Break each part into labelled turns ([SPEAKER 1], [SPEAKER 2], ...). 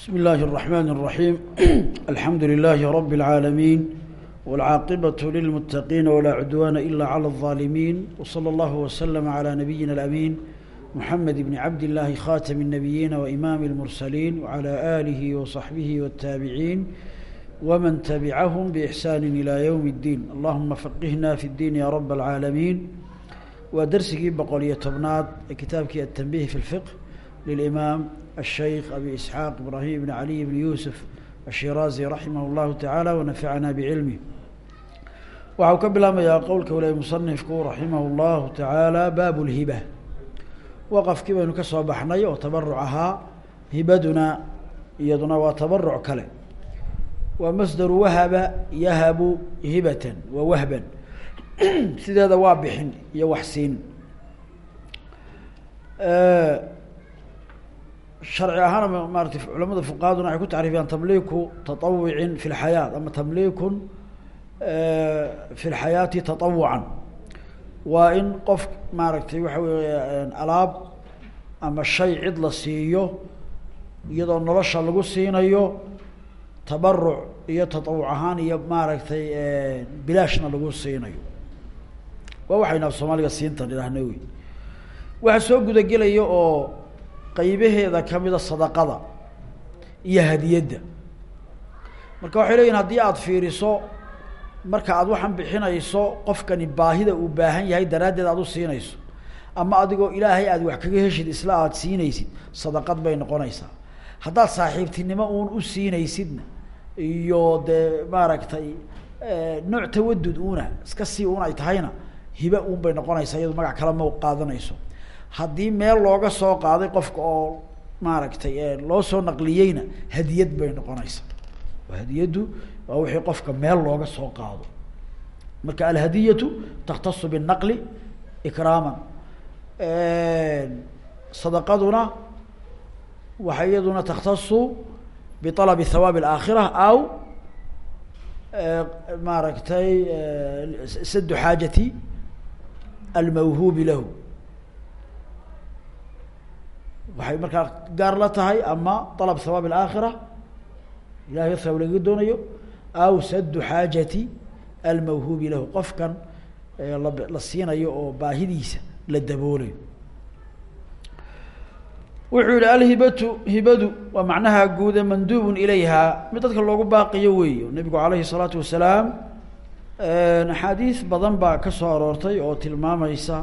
[SPEAKER 1] بسم الله الرحمن الرحيم الحمد لله رب العالمين والعاقبة للمتقين ولا عدوان إلا على الظالمين وصلى الله وسلم على نبينا الأمين محمد بن عبد الله خاتم النبيين وإمام المرسلين وعلى آله وصحبه والتابعين ومن تبعهم بإحسان إلى يوم الدين اللهم فقهنا في الدين يا رب العالمين ودرسكي بقولية تبناد كتابك التنبيه في الفقه للإمام الشيخ أبي إسحاق إبراهيم بن علي بن يوسف الشيرازي رحمه الله تعالى ونفعنا بعلمه waxau ka bilaamayaa qowlka waliy musanifku raximah اllahu tacaala baabu lhiba waqafkii baynu ka soo baxnay oo tabaruc ahaa hibaduna iyaduna waa tabaruc kale waa masdaru wahaba yahabu hibatan wa wahban sideeda waa bixin iyo wax harci ahaana maarata culamada fuqahaduna waxay ku tacriifiyaan tamliiku taawucin fi lxayaat ama tamliikun eh, fi lxayaati taawucan waa in qof maaragtay waxa weye alaab ama shay cid la siiyo iyadoo nolosha lagu siinayo tabaruc iyo tatawuc ahaan iyo maaragtay eh, bilaashna lagu siinayo. Waa waxaynu af soomaaliga siintan idhaahna wey. Waxaa soo gudagelaya oo qaybaheeda kamida sadaqada iyo hadiyadda. Marka waxay leeyihiin haddii aada fiiriso marka aad waxaan bixinayso qofkani baahida uu baahan yahay daraaddeed aad u siinayso ama adigoo ilaahay aad wax kaga heshid isla aada siinaysid sadaqad bay noqonaysaa. Haddaad saaxiibtinimo uun u siinaysidna iyo dee maaragtay nooc tawadud uuna iska sii un ay tahayna hiba uun bay noqonaysaa iyado magac kale ma qaadanayso haddii meel looga soo qaaday qofka oo maaragtay loo soo naqliyeyna hadiyad bay noqonaysaa hadiyaddu waa wixii qofka meel looga soo qaado marka alhadiyatu takhtasu biالnaqli ikraaman sadaqaduna waxay iyaduna takhtasu biطalabi hawaab اlaakhira aw maaragtay sadu xaajati almawhuubi lahu waxay markaa gaar la tahay ama طalab hawaab اlaakhira ilahay hawaab lagaga doonayo aw sadu xaajati almawhuubi lahu qofkan la siinayo oo baahidiisa la daboolayo wuxuu yihi alhibatu hibadu waa macnaha guude manduubun ilayha mid dadka loogu baaqiyo weeyo nabigu alayhi الsalaatu wasalaam axaadiis badan baa ka soo aroortay oo tilmaamaysa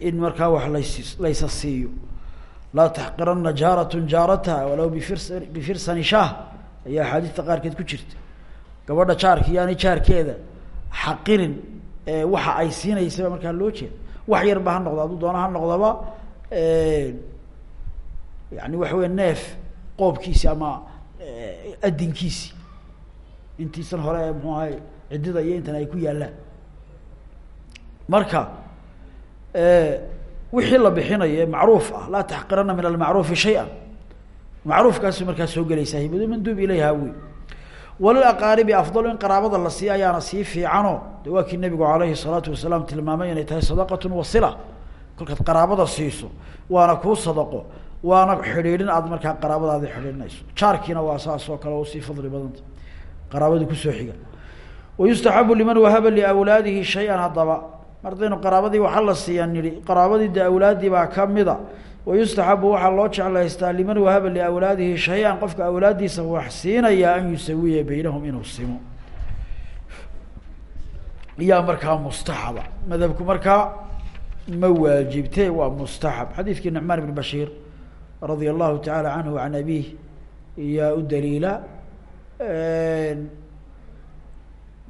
[SPEAKER 1] in markaa wax lays laysa siiyo laa taxqirana jaarat jaarataha walow bifir bifirsani shaah. Ayaa axaadiista qaarkeed ku jirta. Gabadha jaarka yaani jaarkeeda xaqirin waxa ay siinaysaba markaa loo jeeda. Wax yarba ha noqdo hadduu doona ha noqdaba yani waxa weya neef qoobkiisi ama adinkiisi intiisan hore ee muxuu ahay ciddida iyo intan ay ku yaallaan. Marka wixii la bixinayo ee macruuf ah laa taxqirana min almacruufi shaya macruufkaasi markaa soo gelaysaa hibado manduub ilayha wey walilaqaaribi afdalu in qaraabada la siiya ayaana sii fiicano. De nabigu alayhi الsalaatu wasalaam tilmaamay inay tahay sadaqatun wasila. Kolkaad qaraabada siiso waana kuu sadaqo. Waana xidhiidhin aad markaa qaraabadaadi xidhiidhinayso. Jaarkiina waa saas oo kale oo sii fadli badanta qaraabadii ku soo xiga. Wayustaxabu liman wahaba liawlaadihi shay-an haddaba mardaynu qaraabadii waxa la siiyan nihi qaraabadii de awlaaddii baa kamida wayustaxabu waxaa loo jeclaystaa liman wahaba liawlaadihi shay-an qofka awlaaddiisa wax siinaya an yusawiya beynahum inuu simo. Iyaa markaa mustaxaba madhabku markaa ma waajibte waa mustaxab. Xadiidkii nucmaan ibn bashiir radia allahu tacaala canhu can abih iyaa u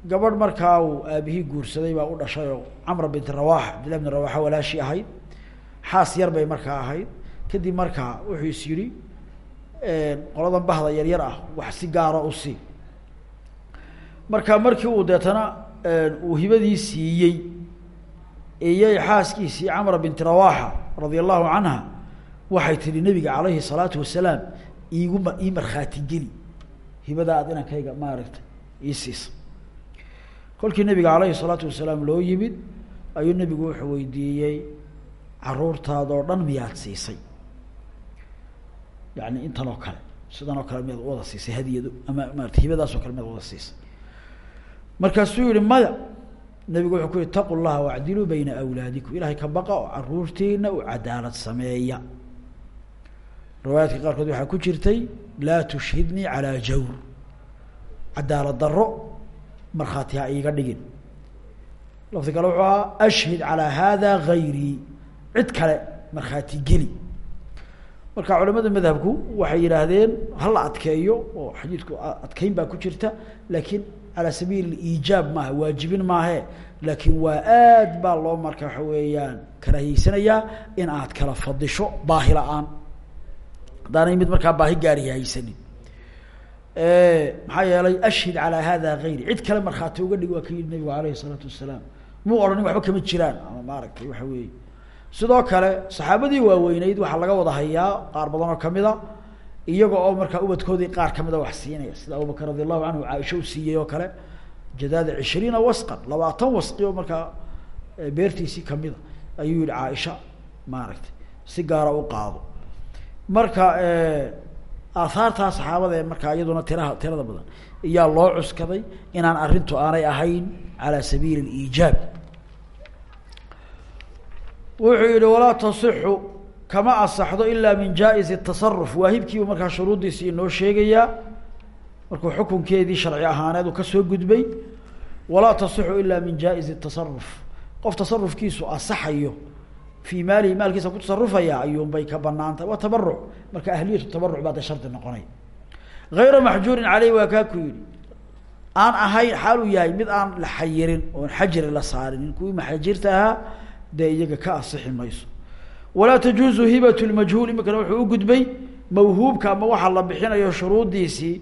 [SPEAKER 1] gabadh markaa uu aabihii guursaday baa u dhashay oo camra bint rawaxa abdillah bn rawaxa walaashii ahayd. Xaas yar bay markaa ahayd. Kadib markaa wuxuu is yihi qoladan bahda yaryar ah wax si gaara u sii. Marka markii uu deetana uu hibadii siiyey iyay xaaskiisii camra binti rawaxa radia allahu canha waxay tihi nabiga calayhi salaatu wasalaam iiguma ii markhaati geli hibada aad inankayga maaragtay ii siisa kolkii nabiga calayhi salaatu wasalaam loo yimid ayuu nebigu wuxuu weydiiyey caruurtaada oo dhan miyaad siisay? Yani intan oo kale sidan oo kale miyaad wada siisay hadiyado ama maarata hibadaas oo kale miyaad wada siisay. Markaasuu yihi maya nabigu wuxuu ku yihi taqu llaha wacdiluu bayna awlaadikum. Ilahay ka baqa oo caruurtiina u cadaalad sameeya. Riwaayaadka qaarkood waxaa ku jirtay laa tushhidnii calaa jawr. Cadaalad daro markhaati ha iiga dhigin. Lafdi kale wuxuu ahaa ashhid calaa hada gayrii cid kale markhaati geli. Marka culamada madhabku waxay yidhaahdeen hala adkeeyo? Oo xadiidku adkeyn baa ku jirta laakiin calaa sabiil iijaab maaha waajibin maahe. Laakiin waa aad baa loo marka waxa weeyaan karahiyeysanayaa in aad kala fadisho baahi la'aan haddaanay mid markaa baahi gaariya haysanin maxaa yeelay ashhid calaa hada gayri cid kale markhaati uga dhig waa ka yihi nabigu alayhi isalaatu wasalaam muu odhanin waxba kama jiraan. Ama maaragtay waxa weeye. Sidoo kale saxaabadii waaweyneyd waxaa laga wada hayaa qaar badan oo kamida iyaga oo markaa ubadkoodii qaar kamida wax siinaya. Sida abubakr radi allahu canhu caaisha u siiyey oo kale jadaada cishriina wasqan labaatan wasqi oo markaa beertiisii kamida ayuu yihi caaisha maaragtay si gaara u qaado. Marka aahaartaa saxaabada ee markaa iyaduna tiraha tirada badan iyaa loo cuskaday inaan arrintu aanay ahayn calaa sabiili liijaab wuxuu yihi walaa tasixu kama asaxdo ilaa min jaa-iz tasaruf waahibkiibu markaa shuruuddiisi inoo sheegayaa markuu xukunkeedii sharci ahaaneed uu ka soo gudbay walaa tasixu ilaa min jaa-iz tasaruf qof tasarufkiisu asaxayo fii maalihi maalkiisa ku tasarufaya ayuunbay ka banaantah waa tabaruc marka ahliyatu tabaruc baa de noqonay hayra maxjuurin caleyh waa kaa ku aan ahayn xaal uu yahay mid aan la xayirin oon xajri la saarinin kuwii maxajirta ahaa dee iyaga ka asixi mayso walaa tajuuzu hibat lmajhuul imikana wuxuu u gudbay mawhuubka ama waxaa la bixinayo shuruuddiisii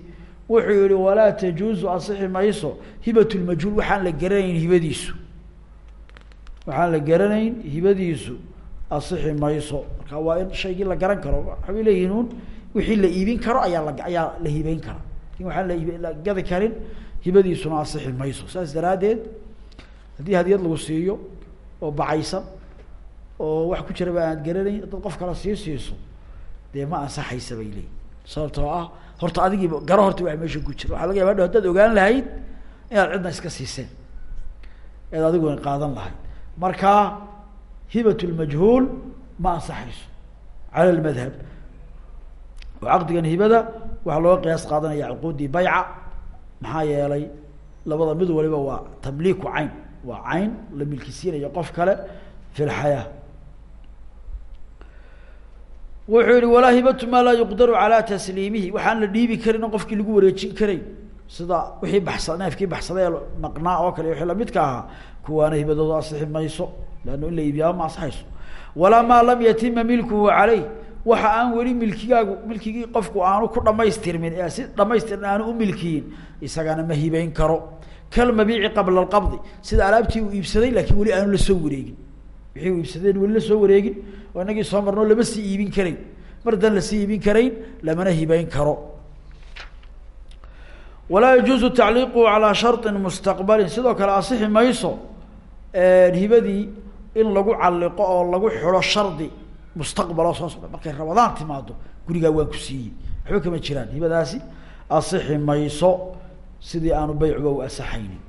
[SPEAKER 1] wuxuu yihi walaa tajuuzu asixi mayso hibat waxaan la garanayn hibadiisu waxaan la garanayn hibadiisu asixi mayso. Marka waa in shaygii la garan karo. Waxay leeyihiin un wixii la iibin karo ayaa la ayaa la hibeyn kara laakiin waxaan la gadi karin hibadiisuna asixi mayso. Saas daraaddeed haddii hadiyad lagu siiyo oo bacaysan oo wax ku jiraba aan garanayn dad qof kala sii siiso dee ma ansaxaysa bay leeyihiin sababtoo ah horta adigiiba garo horta waa meesha ku jira. Waxaa laga yaba haddaad ogaan lahayd inaad cidna iska siiseen. Eed adiguna qaadan lahayd marka hibat lmajhuul ma ansaxayso cala lmadhab oo caqdigan hibada waxaa looga qiyaas qaadanaya cuquuddii bayca maxaa yeelay labada mid waliba waa tamliiku cayn waa cayn la milkisiinayo qof kale fi lxayaa. Wuxuu yihi walaa hibatu maa laa yuqdaru calaa tasliimihi. Waxaan la dhiibi karin o qofkii lagu wareejin karayn sida wixii basa neefkii baxsaday ee maqnaa oo kale wixii lamidka ahaa kuwaana hibadooda asixi mayso leanna in la iibiyaaba ma ansaxayso walaa maa lam yatima milkuhu caleyh waxa aan weli milkigaagu milkigii qofku aanu ku dhamaystirmin ee si dhamaystiran aanu u milkiyin isagana ma hibeyn karo. Kalmabiici qabla alqabdi sida alaabtii uu iibsaday laakiin weli aanu la soo wareegin. Wixii uu iibsadeen weli la soo wareegin oo inagii soo marnoo lama sii iibin karayn. Mar haddaan la sii iibin karayn lamana hibeyn karo walaa yajuuzu tacliiquhu calaa sharطin mustaqbalin. Sidoo kale asixi mayso hibadii in lagu caliqo oo lagu xiro shardi mustaqbaloo soo socda. Markay rabadaan timaado gurigaa waan ku siiyey. Waxba kama jiraan. Hibadaasi asixi mayso sidii aanu beycuba u asaxaynin.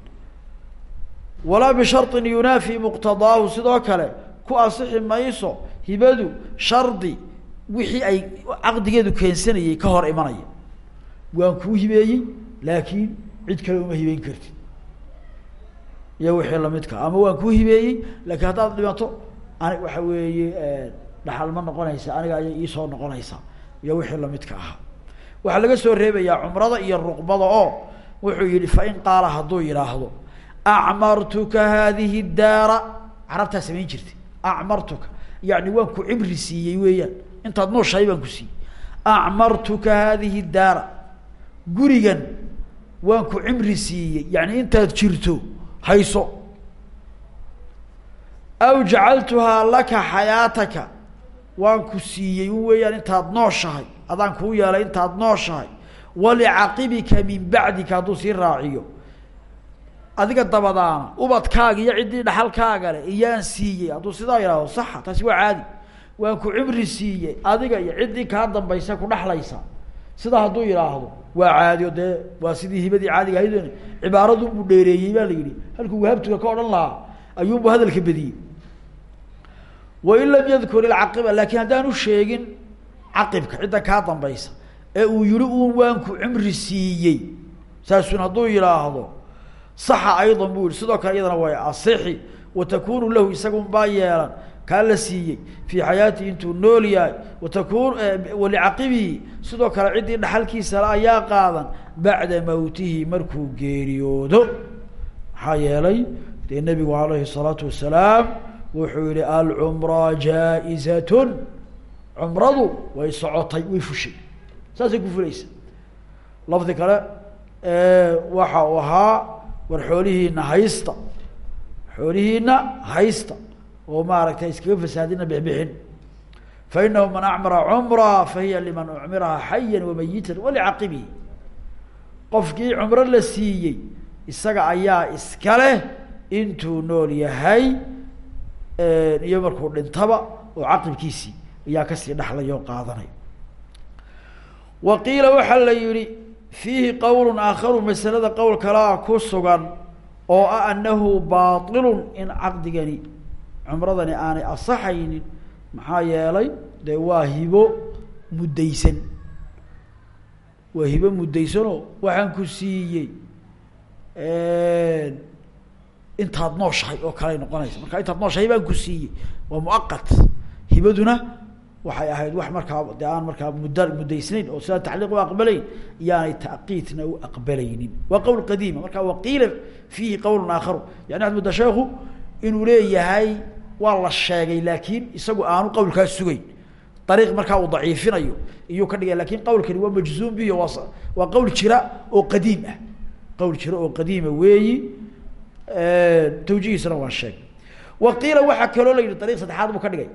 [SPEAKER 1] Walaa bisharin yunaafi muqtadaahu. Sidoo kale ku asixi mayso hibadu shardi wixii ay caqdigeedu keensanayay ka hor imanaya waan kuu hibeeyey laakiin cid kale uma hibeyn kartid. Iyo wixii lamidka ama waan kuu hibeeyey laakiin haddaad dhimato ani waxa weeye dhaxal ma noqonaysa aniga ayay iisoo noqonaysaa iyo wixii lamidka ahaa waxaa laga soo reebayaa cumrada iyo ruqbada oo wuxuu yihi fain qaala hadduu yidhaahdo acmartuka hadihi daara. Carabtaa samayn jirtay acmartuka. Yani waan ku cibri siiyey weeyaan. Intaad nooshahay baan ku siiyey. Acmartuka hadihi daara. Gurigan waan ku cimri siiyey. Yani intaad jirto hayso. Aw jacaltuhaa laka xayaataka. Waan ku siiyey weeyaan intaad nooshahay. Adaan kuu yeelay intaad nooshahay. Walicaqibika min bacdika hadduu sii raaciyo. Adiga dabadaana ubadkaaga iyo ciddii dhaxalkaaga le iyaan siiyey. Hadduu sidaa yidhahdo saxa taasi waa caadi. Waan ku cimri siiyey adiga iyo ciddii kaa dambaysa ku dhexlaysa sidaa hadduu yidhaahdo waa caadiyo dee waa sidii hibadii caadiga ahayd cibaaradu buu dheereeyey baa la yidhi. Halkuu wahabtuga ka odhan lahaa ayuunbu hadalka bediyey wain lam yadkur ilcaqiba laakin haddaanu sheegin caqibka cidda kaa dambaysa ee uu yihi uun waanku cimri siiyey saasun hadduu yidhaahdo saxa aydan buu yihi sidoo kale iyadana way asixi watakunu lahu isagun baa yeelan kaa la siiyey fii xayaatihi intuu nool yahay watakun walicaqibihi sidoo kale ciddii dhaxalkiisale ayaa qaadan bacda mawtihi markuu geeriyoodo. Maxaa yeelay dee nebigu alayhi الsalaatu wasalaam wuxuu yihi alcumra jaa-izatun. Cumradu way socotay way fushay saasay ku fulaysa lafdi kale waxa uu ahaa war xoolihiina haysta. Xoolihiina haysta oo maaragtay iskaga fasaadina bixbixin. Fainahu man acmara cumra fahiya liman ucmiraha xaya wamayitan walicaqibihi qofkii cumro la siiyey isaga ayaa iska leh intuu nool yahay iyo markuu dhintaba oo caqibkiisii ayaa ka sii dhaxlay oo qaadanay. Wa qiila waxaa la yihi fiihi qowl aakharu masalada qowl kalaa ku sugan oo ah anahu bailun in caqdigani cumradani aanay asaxaynin maxaa yeelay dee waa hibo muddaysan. Waa hibo muddaysanoo waxaan ku siiyey intaad nooshahay oo kaley noqonaysa. Marka intaad nooshahay baan ku siiyey. Waa muaqat hibaduna waxay ahayd wax markaa de aan markaa mudda muddaysnayn oo sidaa tacliiq u aqbalayn iyaanay taqiidna u aqbalaynin. Waa qowl qadiima. Marka waqiila fiihi qowlun aakharu. Yani waxad mudda sheekhu inuu leeyahay waa la sheegay laakiin isagu aanu qawlkaa sugeyn ariiq markaa uu daciifinayo iyuu ka dhigay laakiin qawlkani waa majzuum bihi waa waa qawl jira oo qadiim ah. Qawl jira oo qadiima weeyi tawjihiisana waan sheegay wa qiila waxaa kaloo la yidhi ariiq saddexaad buu ka dhigay.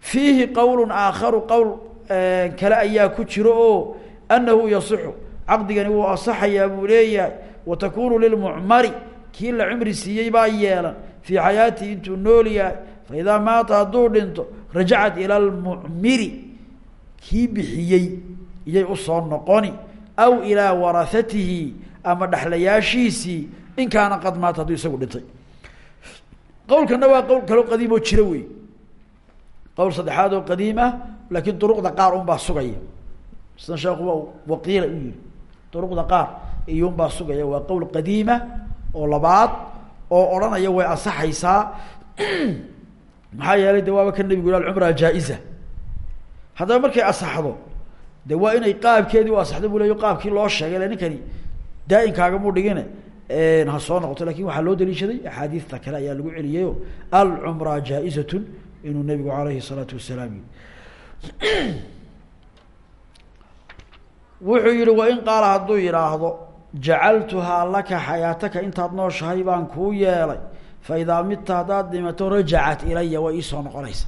[SPEAKER 1] Fiihi qowlun aakharu qowl kale ayaa ku jiro oo anahu yasixu caqdigani wuu asaxayaa buu leeyahay watakunu lilmucmari kii la cumri siiyey baa yeelan fii xayaatihi intuu nool yahay faidaa maata hadduu dhinto rajacat ila lmucmiri kii bixiyey iyay u soo noqoni aw ilaa warahatihi ama dhexlayaashiisii in kaana qad maata hadduu isagu dhintay. Qowlkana waa qowl kaloo qadiim oo jira wey qowl saddexaad oo qadiim ah laakiin duruqda qaar un baa sugaya. Sida sheekuba waqiila u yihi duruqda qaar iyun baa sugaya. Waa qowl qadiima oo labaad way ansaxaysaa maxaa yeelay de waaba ka nebigu yih alcumra jaa-iza. Haddaba markay asaxdo de waa inay qaabkeedii u asaxdo bu leyo qaabkii loo sheegay le ninkani daa-inkaagamuu dhigine ha soo noqoto laakiin waxaa loo daliishaday axaadiista kale ayaa lagu celiyayo alcumra jaa-izatun inuu nebigu alayhi الsalaatu wasalaam yihi wuxuu yihi wain qaala hadduu yidhaahdo jacaltuhaa laka xayaataka intaad nooshahay baan kuu yeelay faidaa midta haddaad dhimato rajacat ilaya way iisoo noqonaysa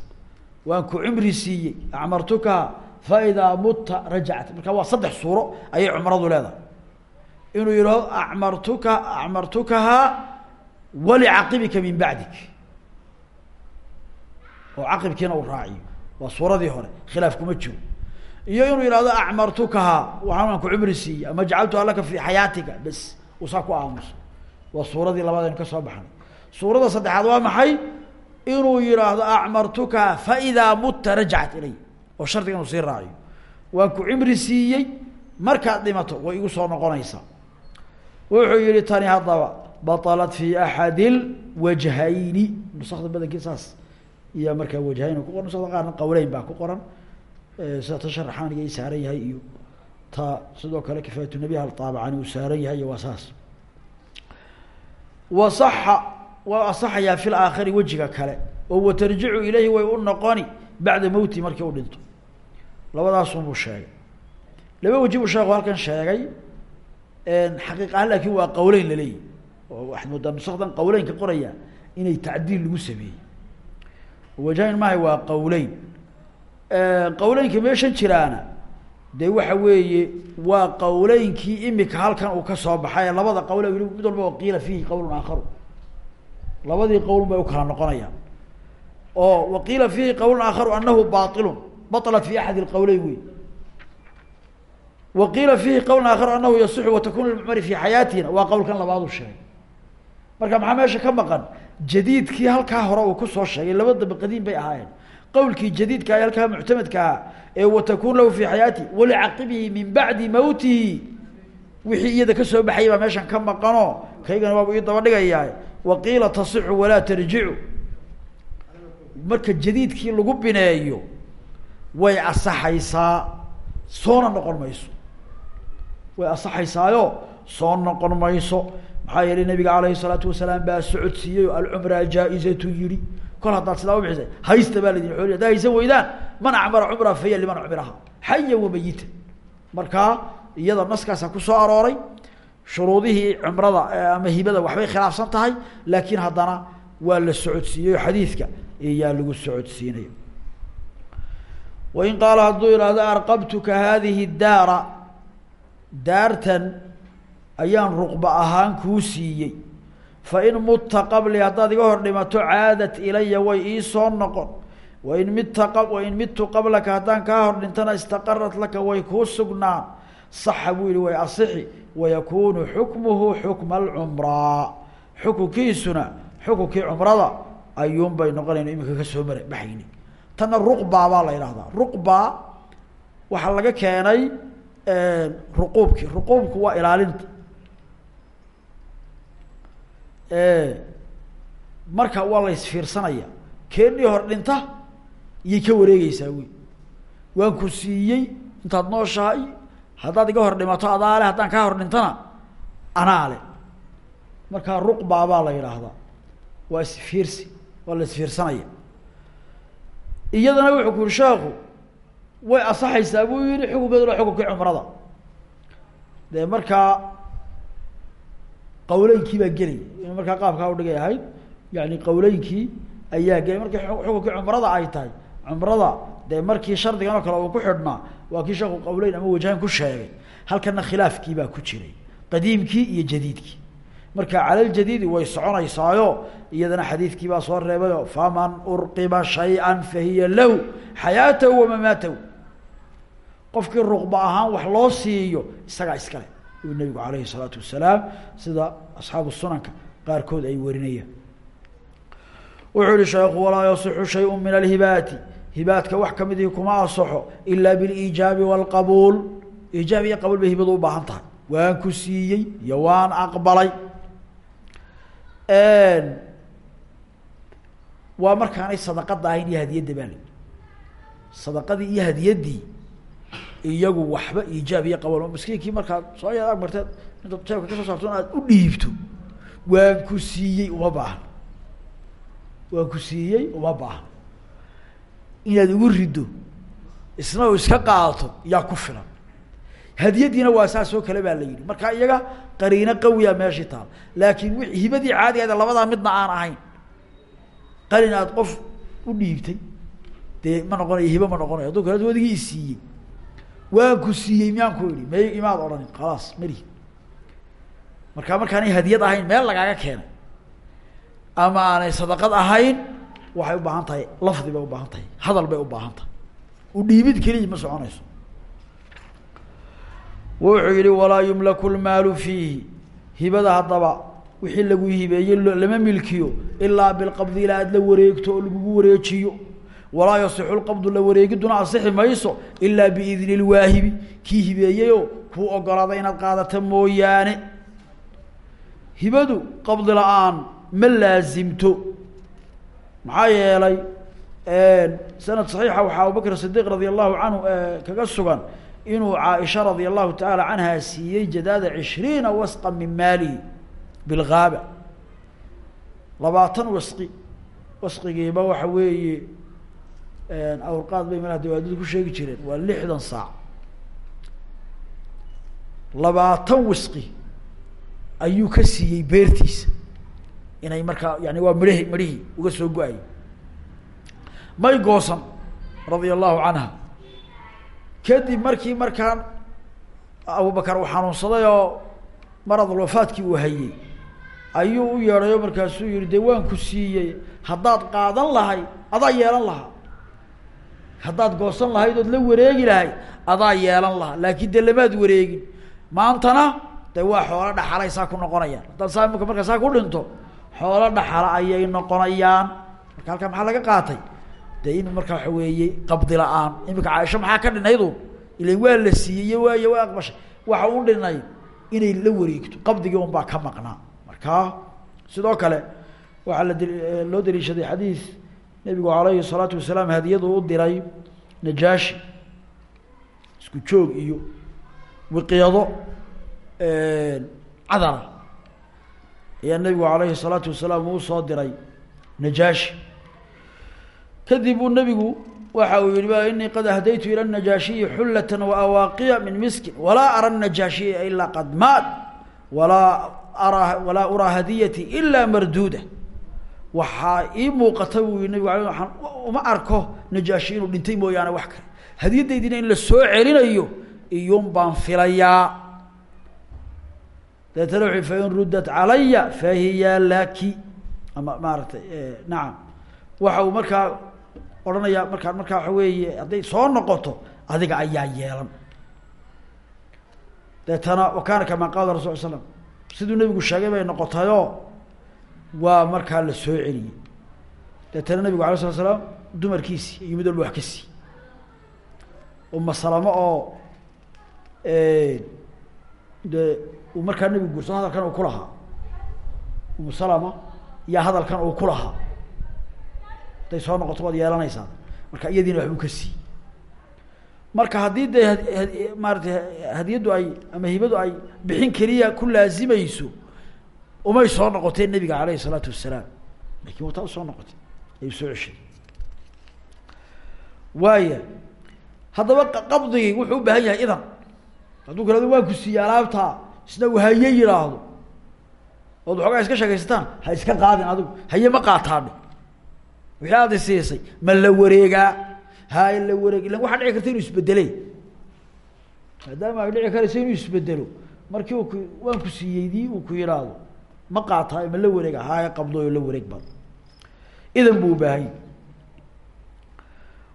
[SPEAKER 1] waan ku cimri siiyey acmartukaha faidaa mutta rajacat marka waa saddex suuro ayay cumradu leedahay inuu yidhahdo acmartuka acmartukahaa walicaqibika min bacdik oo caqibkiina uu raaciyo waa suuradii hore khilaaf kuma jiro iyo inuu yihahdo acmartukahaa waxaan ku cumri siiyey ama jacaltuha fi xayaatika bes uu saa ku aamuso waa suuradii ka soo baxnay suurada saddexaad waa maxay? Inuu yihaahdo acmartukaha faidaa mutta rajacat ilay oo shardiga inuu sii raaciyo waan ku cimri siiyey markaad dhimato way igu soo noqonaysaa wuxuu yihi tani haddaba baطlat fi axadi lwajhayni nusakda badankii saas. Iyo markaa wajhayn ku qoran nusakda qaarna qawleyn baa ku qoran. Sida sharaxaaniga i saaran yahay iyo ta sidoo kale kifaayat nabiha aabacani uu saaran yahay iyo waa saas. Wasaxa waa asaxayaa fi laakhari wejiga kale. Oo watarjicu ilayhi way u noqoni bacda mowti markii u dhinto. Labadaasunbuu sheegay. Laba weji buu sheeku halkan sheegay xaqiiq ahaan laakin waa qawleyn laleeyahy oo waxaad moodaa nusakdan qawleynka qoraya inay tacdiil lagu sameeyey. Wajhayn maahay waa qawleyn. Qawleynka waxa weeye waa qawleynkii imika halkan uu ka soo baxay. Labada qawle mid walba oo qiila fiihi qawlun labadii qowlun bay u kala noqonayaan. oo waqiila fiihi qawlun aakharu anahu bailun balat fi axad lqawleyn wey wa qiila fiihi qowl aakhar anahu yasixu watakun lilmucmari fi xayaatina waa qowlkan labaadu sheegay. marka maxaa meesha ka maqan? jadiidkii halkaa hore uu ku soo sheegay laba qadiim bay ahaayeen. qowlkii jadiidka ay halkaa muctamadka ahaa ee watakun lahu fi xayaati walicaqibihi min bacdi mawtihi. wixii iyada ka soo baxayay baa meeshan ka maqano kaygana waabu ii daba dhigayaa waqiila tasixu walaa tarjicu. Marka jadiidkii lagu bineeyo way asaxaysaa soona noqon mayso. Way asaxaysaayo soo noqon mayso. Maxaa yeelay nabiga alayhi salaatu wasalaam baa socodsiiyey oo alcumra jaa-izatu yihi kol haddaad sidaa ubixisay haysta baa ladin ooliy haddaa haysan weydaan man acmara cumra faya liman cumiraha xaya wamayita markaa iyada naskaasa ku soo arooray shuruudihii cumrada ama hibada waxbay khilaafsan tahay laakiin haddana waa la socodsiiyey oo xadiidka iyaa lagu socodsiinaya. Wain qaala hadduu ihahdo arqabtuka hadihi daara daartan ayaan ruqba ahaan kuu siiyey. Fain mutta qabli haddaad iga hor dhimato caadat ilaya way ii soo noqon. Wain midta wain midtu qablaka haddaan kaa hor dhintana istaqarat laka way kuu sugnaan. Saxa buu yihi way asixi wayakunu xukmuhu xukma alcumraa xukunkiisuna xukunkii cumrada ayuun bay noqonayna iminka ka soo mara baxayni tanna ruqba baa la yidhahdaa ruqba waxaa laga keenay ruquubki ruquubku waa ilaalinta marka waa la isfiirsanaya keenii hor dhinta iyay ka wareegeysaa wey waan ku siiyey intaad nooshahay haddaad iga hor dhimato adaale haddaan kaa hor dhintana anaale. Markaa ruqba baa la yidhaahdaa. Waa isfiirsi waa la isfiirsanaya iyadana wuxuu ku yihi sheekhu way asaxaysaa buu yihi xukunkeeduna xukunkii cumrada. Dee markaa qawleynkii baa gelaya in markaa qaabkaa udhigay ahayd yani qawleynkii ayaa gelay. Markii xukunkii cumrada ay tahay cumrada dee markii shardigan oo kale uu ku xidhnaa waa kii sheekhu qawleyn ama wajahan ku sheegay halkana khilaafkii baa ku jiray qadiimkii iyo jadiidkii marka cala ljadiidi way soconaysaayo iyadana xadiidkii baa soo reebayo faman urqiba shayئa fahiya lahu xayaatahu wamamaatahu qofkii ruqba ahaan wax loo siiyo isagaa iskale uu nabigu alayhi الsalaatu wasalaam sida asxaabu sunanka qaarkood ay warinayaan wuxuu yihi sheekhu walaa yasixu shayء min alhibaati hibaadka wax kamidii kuma asaxo ila biاliijaabi wاlqabuul iijaab iyo qabuul bay hibadu ubaahan tahay. Waan ku siiyey iyo waan aqbalay. Waa markaanay sadaqada ahayn iyo hadiyadda baa la sadaqadii iyo hadiyaddii iyagu waxba iijaab iyo qabuul miskiinkii markaad soo ya ag marteed intaad jeebka ka soo saarto aad u dhiibto waan ku siiyey uma baahan. Waan ku siiyey uma baahan inaad igu riddo isna u iska qaato yaa ku filan. Hadiyadiina waa saas oo kale baa la yihi marka iyaga qariino qawiya meeshii taal. Laakiin w hibadii caadigeeda labadaa midna aan ahayn qalin aad qof u dhiibtay dee ma noqonayo hibe ma noqonayo hadduu kale wadigii isiiyey waan ku siiyey miyaan ku idhi? May imaad odhanin khalaas mari marka markaanay hadiyad ahayn meel lagaaga keenay. Ama aanay sadaqad ahayn waxay u baahan tahay lafdi bay u baahan tahay hadal bay u baahan tahay. U dhiibid keliya ma soconayso. Wuxuu yihi walaa yumlaku lmaalu fiihi. Hibada haddaba wixii lagu hibeeye lama milkiyo ilaa bilqabdi ilaa aad la wareegto oo lagugu wareejiyo. Walaa yasixu lqabdu la wareegiduna asixi mayso ilaa biidni lwaahibi kii hibeeyeyoo kuu ogolaaday inaad qaadata mooyaane. Hibadu qabdi la'aan ma laasimto maxaa yeelay sanad saxiixa waxaa abubakr sidiq radi allahu canhu kaga sugan inuu caaisha radia allahu tacaala canha siiyey jadaada cishriina wasqa min maalihi bilgaaba labaatan wasqi wasqigiiba waxa weeye awrqaad bay malaha dawaadadu ku sheegi jireen waa lixdan saac. Labaatan wasqi ayuu ka siiyey beertiisa inay markaa yani waa midhahi midhihii uga soo go'ay. May goosan radia allahu canha. Kadib markii markaan abubakar uu xanuunsaday oo maradul wafaadkii uu hayey ayuu u yeedhay oo markaasuu yihi dee waan ku siiyey. Haddaad qaadan lahay adaa yeelan lahaa. Haddaad goosan lahayd ood la wareegi lahayd adaa yeelan lahaa. Laakiin dee lamaad wareegin. Maantana de waa xoolo dhaxalay saa ku noqonayaan. Haddaad saa imika markaa saa ku dhinto xoolo dhaxala ayay noqonayaan. Marka halkaa maxaa laga qaatay? De in markaa waxa weeye qabdi la'aan. Imika caaisho maxaa ka dhinaydu ilan waa la siiyey waay waa aqbashay. Waxa u dhinay inay la wareegto. Qabdigii un baa ka maqnaa. Markaa sidoo kale waxaa la loo daliishaday xadiis nebigu alayhi الsalaatu wasalaam hadiyadu u diray najaashi. Isku joog iyo wiqyado cadara ayaa nebigu alayhi الsalaatu wasalaam uu soo diray najaashi kadib uu nebigu waxa uu yihi ba inii qad ahdaytu ilى الnajaashiyi xullata waawaaqiya min miskin walaa ara الnajaashiya ilaa qad maat walaa araa walaa uraa hadiyati ila marduuda waxaa ii muuqata buu yii nabig ala waaan uma arko najaashi inuu dhintay mooyaane wax kale hadiyaddaydina in la soo celinayo iyun baan filayaa dabeetana wuxu fain ruddat calaya fahiya laki ama maaratay nacam waxa uu markaa odhanayaa markaa markaa waxa weeye hadday soo noqoto adiga ayaa yeelan dabeetana wa kaana kama qaala rasul l slam siduu nebigu sheegay bay noqotayoo waa markaa la soo celiyey deetana nabigu alay slat slaam dumarkiisi iyo mid wax ka sii uma salamo oo de markaa nebigu guursado hadalkan uu ku lahaa. Umu salama iyo hadalkan uu ku lahaa. Hadday soo noqoto waad yeelanaysaa marka iyadiina waxbuu ka sii. Marka haddii dee maaratay hadiyaddu ay ama hibadu ay bixin keliya ku laazimayso umay soo noqoteen nabiga alayh الsalaatu wasalaam laakiin wataa u soo noqotay. Ayuu soo ceshay. Waaya haddaba qabdigii wuxuu u baahan yahay idan. Hadduu kalado waan ku siiyey alaabtaa isna uu haye yidhaahdo ood waxoogaa iska sheekaysataan ha iska qaadin adigu haye ma qaataadhe. Wixii aad isiisay ma la wareegaa? Ha la wareeg ilan dhici karta inuu isbedele maadaama ay dhici karayso inuu isbedelo markii ku waan ku siiyey dii uu ku yidhaahdo ma qaataay ma la wareega haya qabdooyo la wareeg ba idan buu ubaahanya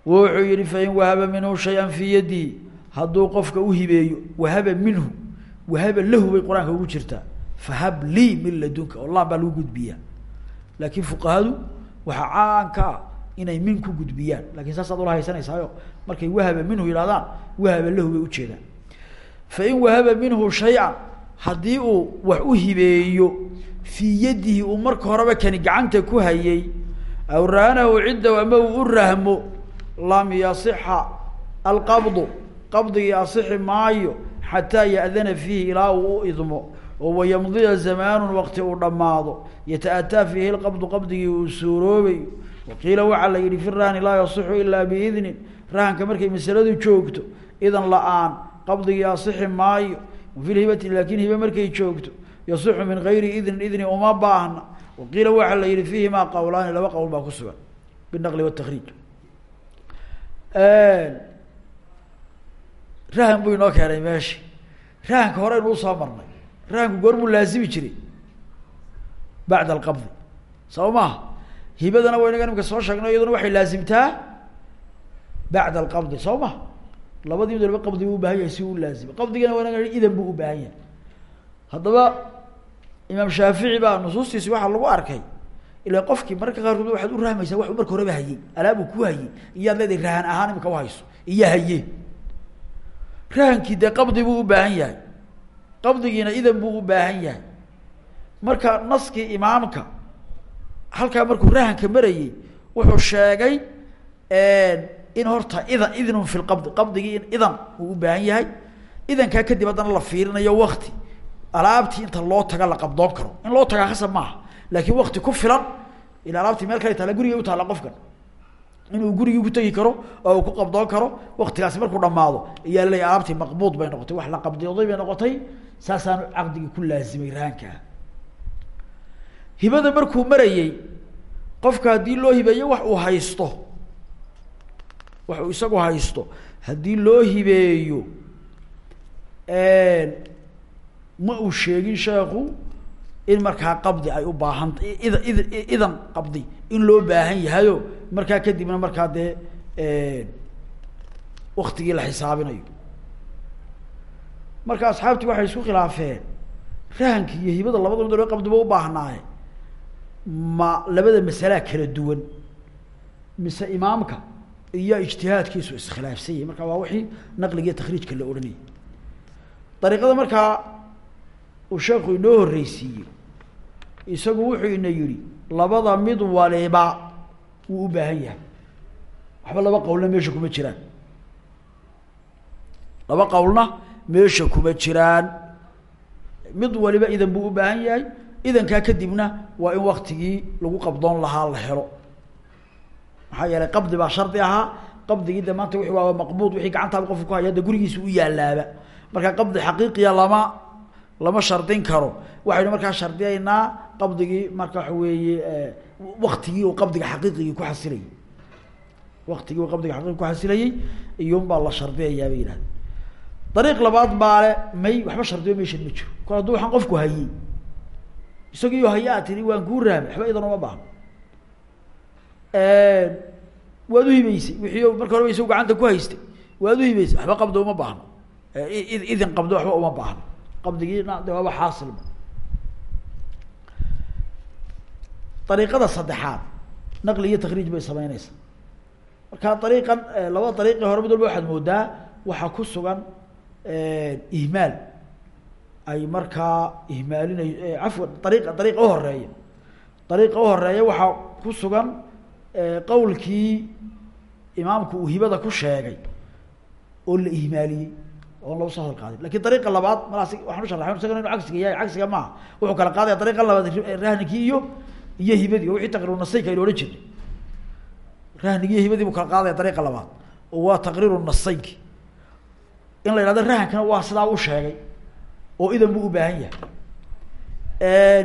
[SPEAKER 1] wuxuu yihi fain wahaba minhu shay-an fii hadduu qofka uhibeeyo wahaba minhu wahaba lahu bay qur'aanka ugu jirtaa. Fahab lii min ladunka. Oo laan baa lagu gudbiyaa. Laakin fuqahadu waxaa caanka ah inay min ku gudbiyaan. Lakin saasaad ula haysanaysaayo markay wahaba minhu yidhahdaan wahaba lahu bay ujeedaan fain wahaba minhu shay-an haddii uu wax u hibeeyo fii yadihi uu marka horeba kani gacanta ku hayay aw rahanahu ciddahu ama u rahmo lam yasixa alqabdu qabdigii asixi maayo xataa ya'dana fiihi ilaa uu u idmo oo wayamdiya zamaanun waqti uu dhammaado. yata-ataa fiihi lqabdu qabdigii uu suuroobayo waqiila waxaa la yihi fi rahni laa yasixu ilaa biidnin rahanka markay masaladu joogto idan la'aan qabdigii asixi maayo wafi lhibati laakin hibe markay joogto yasixu min gayri idnin idni uma baahna waqiila waxaa la yihi fiihimaa qowlaani laba qowl baa ku sugan binaqli watakriij rahan buu inoo keenay meesha rahanka hore aynu u soo marnay. Rahanku goormuu laazimi jiray. Bacda alqabdi. Saba hibadana wa inaga nimka soo sheegno iyaduna waxay laazimtaa bacda alqabdi. Soo maha labadii mid walba qabdi buu ubahan yahay si u laazima qabdigana waa inaga idan buu ubaahan yahay. Haddaba imaam shaafici baa nusuustiisi waxaa lagu arkay. Ila qofkii mararka qaarkood waxaad u rahmaysaa wax marka horeba hayey alaabuu ku hayey iyaad leedahay rahan ahaan imika uhayso iyo haye rahankii dee qabdi buu ubaahan yahay. Qabdigiina idan buu ubaahan yahay. Marka naskii imaamka halkaa markuu rahanka marayey wuxuu sheegay in horta idan idnun fi lqabdi qabdigii in idan uu ubaahan yahay. Idankaa kadib haddana la fiirinayo wakti alaabtii inta loo taga la qabdoon karo. In loo tagaa khasab maaha. Laakiin wakti ku filan ila alaabtii meel kale taala gurigay utaalla qofkan inuu gurigii ku tegi karo oo uu ku qabdoon karo waktigaasi markuu dhamaado ayaa laleeya alaabtii maqbuud bay noqotay wax la qabdooday bay noqotay saasaanu caqdigii ku laazimay rahankaa hibada markuu marayey qofka haddii loo hibeeyo wax uu haysto wax uu isagu haysto haddii loo hibeeyo ma uu sheegin sheekhu in markaa qabdi ay u baahanta ida id idan qabdi in loo baahan yahayo markaa kadibna markaa dee waktigii la xisaabinayo. Marka asxaabtii waxay isku khilaafeen rahanka iyo hibada labada mid loo qabdiba ubaahnaaye ma labada masalaa kala duwan mise imaamka iyo ijtihaadkiisu iskhilaafsan yahay. Marka waa wixii naqliga iyo takriijka la odhanayay. Dariiqada markaa uu sheekhu inoo horreysiiyey isagu wuxuu ina yihi labada mid waliba wuu u baahan yahay. Waxba laba qawlna meesha kuma jiraan. Laba qawlna meesha kuma jiraan. Mid waliba idan buu u baahan yahay. Idankaa kadibna waa in waktigii lagu qabdoon lahaa la helo. Maxaa yeelay qabdi baa shardi ahaa. Qabdigii de maanta wi waa maqbuud wixii gacantaaba qofka ku haya de gurigiisa u yaalaaba. Marka qabdi xaqiiqiya lama lama shardin karo. Waxaynu markaa shardiyaynaa qabdigii marka waxa weeye waktigii uu qabdiga xaqiiqigii ku xasilayay waktigii uu qabdiga xaqiiqi ku xasilayay iyun baa la shardiyayaa bay yidhahda dariiq labaad baale may waxba shardiyo meeshan ma jiro. Kol hadduu waxaan qofku hayey isagiiyo haya a tiri waan kuu raamay waxba idan uma baahno waad uhibeysay wixii marka horeba isagu gacanta ku haystay waad uhibeysay waxba qabdo uma baahno. Idin qabdo waxba uma baahno. Qabdigiina de waaba xaasilba dariiqada saddexaad naqli iyo takriij bay sameyneysaa marka dariiqan labada dariiqii hore mid walba waxaad moodaa waxaa ku sugan ihmaal ay markaa ihmaalinay cafwan dariiqa dariiqa uhoreeya dariiqa uhoreeya waxaa ku sugan qawlkii imaamku uu hibada ku sheegay oo la ihmaaliyey oon laba soo hadal qaadin laakiin dariiqa labaad malaas waxaan u sharxay isagana inu cagsiga yahay cagsiga maaha wuxuu kala qaadaya dariiqa labaad rahnikii iyo iyo hibadii oo wixii taqriiru nasayka aynu odhan jirnay. Rahnigii iyo hibadii buu kala qaadaya dariiqa labaad. Oo waa taqriiru nasaynki. In la yidhahdo rahankana waa sidaa u sheegay oo idan buu u baahan yahay.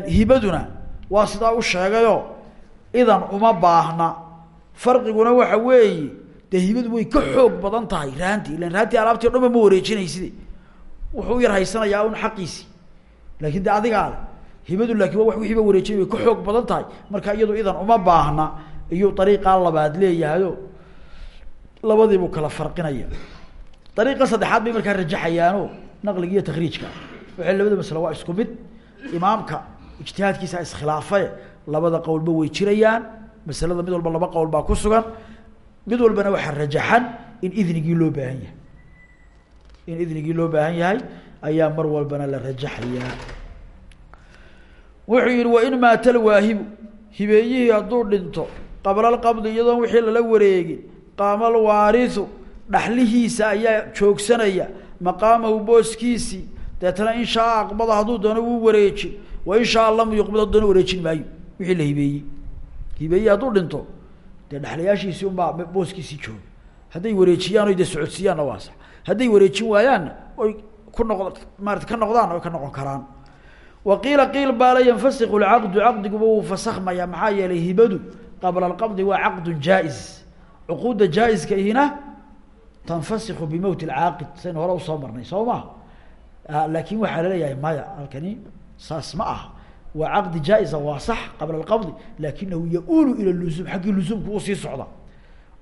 [SPEAKER 1] Hibaduna waa sidaa u sheegayoo idan uma baahna. Farqiguna waxa weeye dee hibadu way ka xoog badan tahay rahantii ilan rahantii alaabtii o dhan ba ma wareejinayside wuxuu u yar haysanayaa un xaqiisi. Lakin de adigaa le hibadu laakin waa wiiiba wareejinay way ka xoog badan tahay. Marka iyadu idan uma baahna iyuu dariiqaa labaad leeyahayo labadiibuu kala farqinaya. Dariiqa saddexaad bay markaa rajaxayaano naqliga iyo takriijka waxay labada masle waa isku mid. Imaamka ijtihaadkiisa iskhilaafaye labada qowlba way jirayaan. Masalada mid walba laba qowl baa ku sugan. Mid walbana waxaa rajaxan in idnigii loo baahan yahay. In idnigii loo baahan yahay ayaa mar walbana la rajaxayaa wuxuu yihi wain maata lwaahibu hibeeyihii hadduu dhinto qabla alqabdi iyadoon wixii lala wareegin qaama alwaarisu dhaxlihiisa ayaa joogsanaya maqaamahu booskiisii deetana in shaa aqbada hadduu doono wuu wareejin wain shaa lam yuqbad hadduu doono wareejin maayo wixii la hibeeyey. Hibeeyii hadduu dhinto dee dhexlayaashiisii unbaa booskiisii jooga. Hadday wareejiyaan oy dee socodsiiyaanna waa sax hadday wareejin waayaanna oy ku noqd maarata ka noqdaanna way ka noqon karaan wa qiila qiil baa la yanfasiku lcaqdu caqdiguba wuu fasakmaya maxaa yeelay hibadu qabla alqabdi waa caqdun jaa-is. Cuquudda jaa-iska ihina tanfasiku bimowti alcaaqid saynu hore u soo marnay soo ma laakin waxaa la leeyahay maya halkani saas ma aha. Waa caqdi jaa-isa waa sax qabla alqabdi lakinahu ya-uulu ila lusuum xaggii lusuumku u sii socda.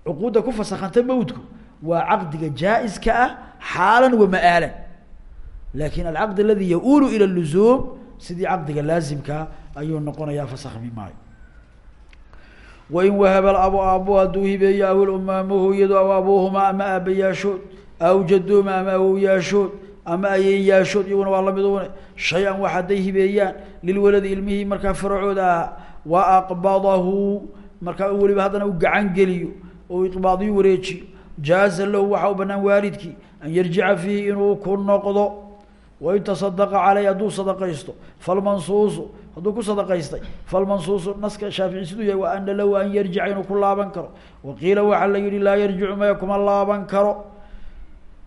[SPEAKER 1] Cuquudda ku fasakhanta mowtku waa caqdiga jaa-iska ah xaalan wa ma-aalan. Lakin alcaqd aladi ya-uulu ila lusuum sidii caqdiga laazimkaa ayuu noqonayaa fasakhmi maayo. Wain wahaba alabu aabo hadduu hibeeyo aw ilumaamu hooyadu aw abuuhuma ama aabayaashood aw jaduhuma ama awowyaashood ama ayeyaashood iyaguna waa la mid une shay-an wax hadday hibeeyaan lilwaladi ilmihii markaa faracooda ahaa wa aqbadahu markaa weliba haddana u gacan geliyo oo iqbaadiyu wareejiyo jaaza lahu waxaa u banaan waalidkii an yarjica fiihi inuu ku noqdo wain tasadaqa caleyh hadduu sadaqaysto falmansuusu hadduu ku sadaqaystay falmansuusu naska shaafici siduu yahay wa ana lahu an yarjica inuu ku laaban karo waqiila waxaa la yihi laa yarjicu maya kuma laaban karo